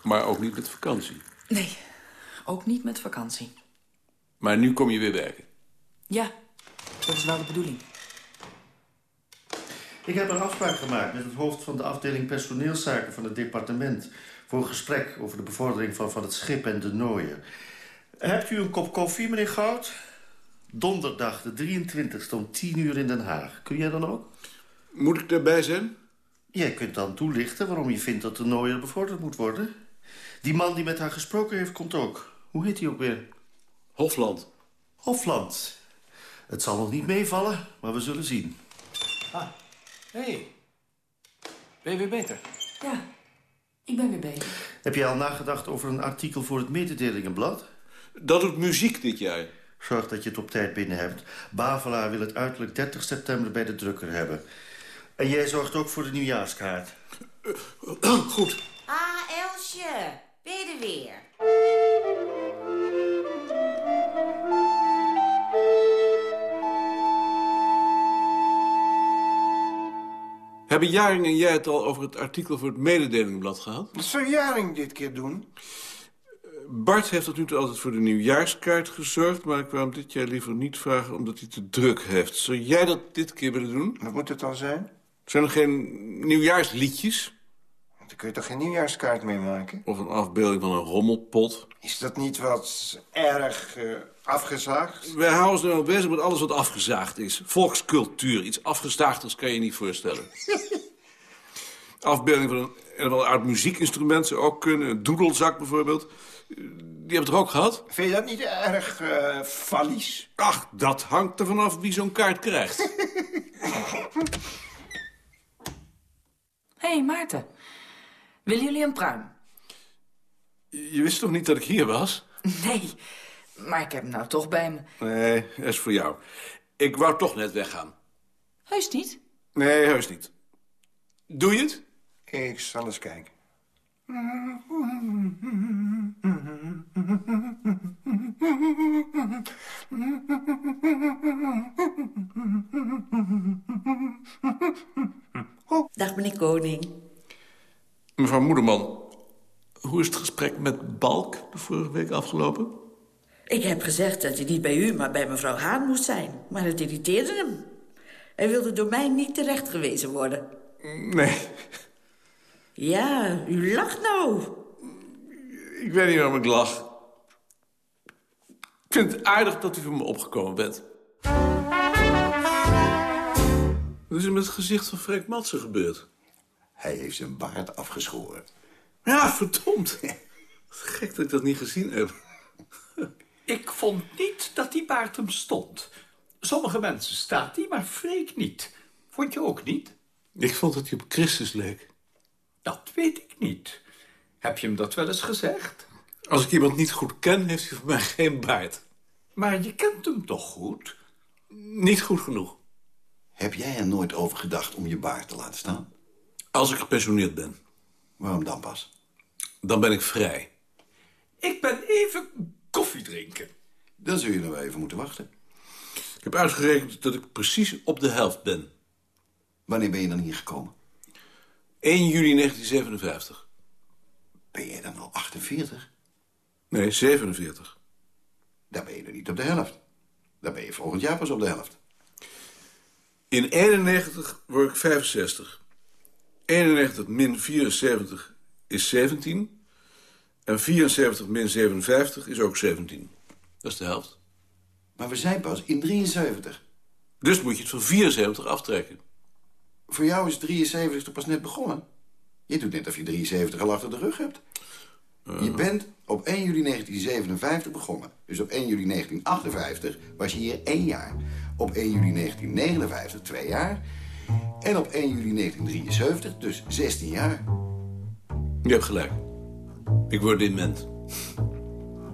Maar ook niet met vakantie. Nee, ook niet met vakantie. Maar nu kom je weer werken. Ja, dat is wel de bedoeling. Ik heb een afspraak gemaakt met het hoofd van de afdeling personeelszaken van het departement... voor een gesprek over de bevordering van, van het schip en de nooien. Hebt u een kop koffie, meneer Goud? Donderdag, de 23e, om 10 uur in Den Haag. Kun jij dan ook? Moet ik erbij zijn? Jij kunt dan toelichten waarom je vindt dat de nooier bevorderd moet worden. Die man die met haar gesproken heeft, komt ook. Hoe heet hij ook weer? Hofland. Hofland. Het zal nog niet meevallen, maar we zullen zien. Ah, hé. Hey. Ben je weer beter? Ja, ik ben weer beter. Heb jij al nagedacht over een artikel voor het Mededelingenblad? Dat doet muziek dit jaar. Zorg dat je het op tijd binnen hebt. Bavelaar wil het uiterlijk 30 september bij de drukker hebben. En jij zorgt ook voor de nieuwjaarskaart. Uh, goed. Ah, Elsje. Ben je er weer? Hebben Jaring en jij het al over het artikel voor het mededelingblad gehad? Wat zou Jaring dit keer doen? Bart heeft tot nu toe altijd voor de nieuwjaarskaart gezorgd... maar ik wou hem dit jaar liever niet vragen omdat hij te druk heeft. Zou jij dat dit keer willen doen? Wat moet het dan zijn? Zijn er geen nieuwjaarsliedjes? Kun je toch geen nieuwjaarskaart mee maken? Of een afbeelding van een rommelpot? Is dat niet wat erg uh, afgezaagd? Wij houden ons nou bezig met alles wat afgezaagd is. Volkscultuur. Iets afgezaagders kan je niet voorstellen. afbeelding van een, een oud muziekinstrument zou ook kunnen. Een doedelzak bijvoorbeeld. Die hebben het ook gehad? Vind je dat niet erg uh, fallies? Ach, dat hangt er vanaf wie zo'n kaart krijgt. Hé, hey, Maarten. Willen jullie een pruim? Je wist toch niet dat ik hier was? Nee, maar ik heb hem nou toch bij me. Nee, dat is voor jou. Ik wou toch net weggaan. Heus niet? Nee, heus niet. Doe je het? Ik zal eens kijken. Dag, meneer Koning. Mevrouw Moederman, hoe is het gesprek met Balk de vorige week afgelopen? Ik heb gezegd dat hij niet bij u, maar bij mevrouw Haan moest zijn. Maar het irriteerde hem. Hij wilde door mij niet terechtgewezen worden. Nee. Ja, u lacht nou. Ik weet niet waarom ik lach. Ik vind het aardig dat u voor me opgekomen bent. Wat is er met het gezicht van Frank Matsen gebeurd? Hij heeft zijn baard afgeschoren. Ja, verdomd. Wat gek dat ik dat niet gezien heb. Ik vond niet dat die baard hem stond. Sommige mensen staat die, maar Freek niet. Vond je ook niet? Ik vond dat hij op Christus leek. Dat weet ik niet. Heb je hem dat wel eens gezegd? Als ik iemand niet goed ken, heeft hij voor mij geen baard. Maar je kent hem toch goed? Niet goed genoeg. Heb jij er nooit over gedacht om je baard te laten staan? Als ik gepensioneerd ben. Waarom dan pas? Dan ben ik vrij. Ik ben even koffie drinken. Dan zul je nog even moeten wachten. Ik heb uitgerekend dat ik precies op de helft ben. Wanneer ben je dan hier gekomen? 1 juli 1957. Ben jij dan al 48? Nee, 47. Dan ben je er niet op de helft. Dan ben je volgend jaar pas op de helft. In 91 word ik 65. 91 min 74 is 17. En 74 min 57 is ook 17. Dat is de helft. Maar we zijn pas in 73. Dus moet je het van 74 aftrekken. Voor jou is 73 toch pas net begonnen? Je doet net of je 73 al achter de rug hebt. Je bent op 1 juli 1957 begonnen. Dus op 1 juli 1958 was je hier één jaar. Op 1 juli 1959 twee jaar. En op 1 juli 1973 dus 16 jaar. Je hebt gelijk. Ik word dement.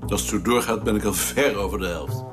Als het zo doorgaat ben ik al ver over de helft.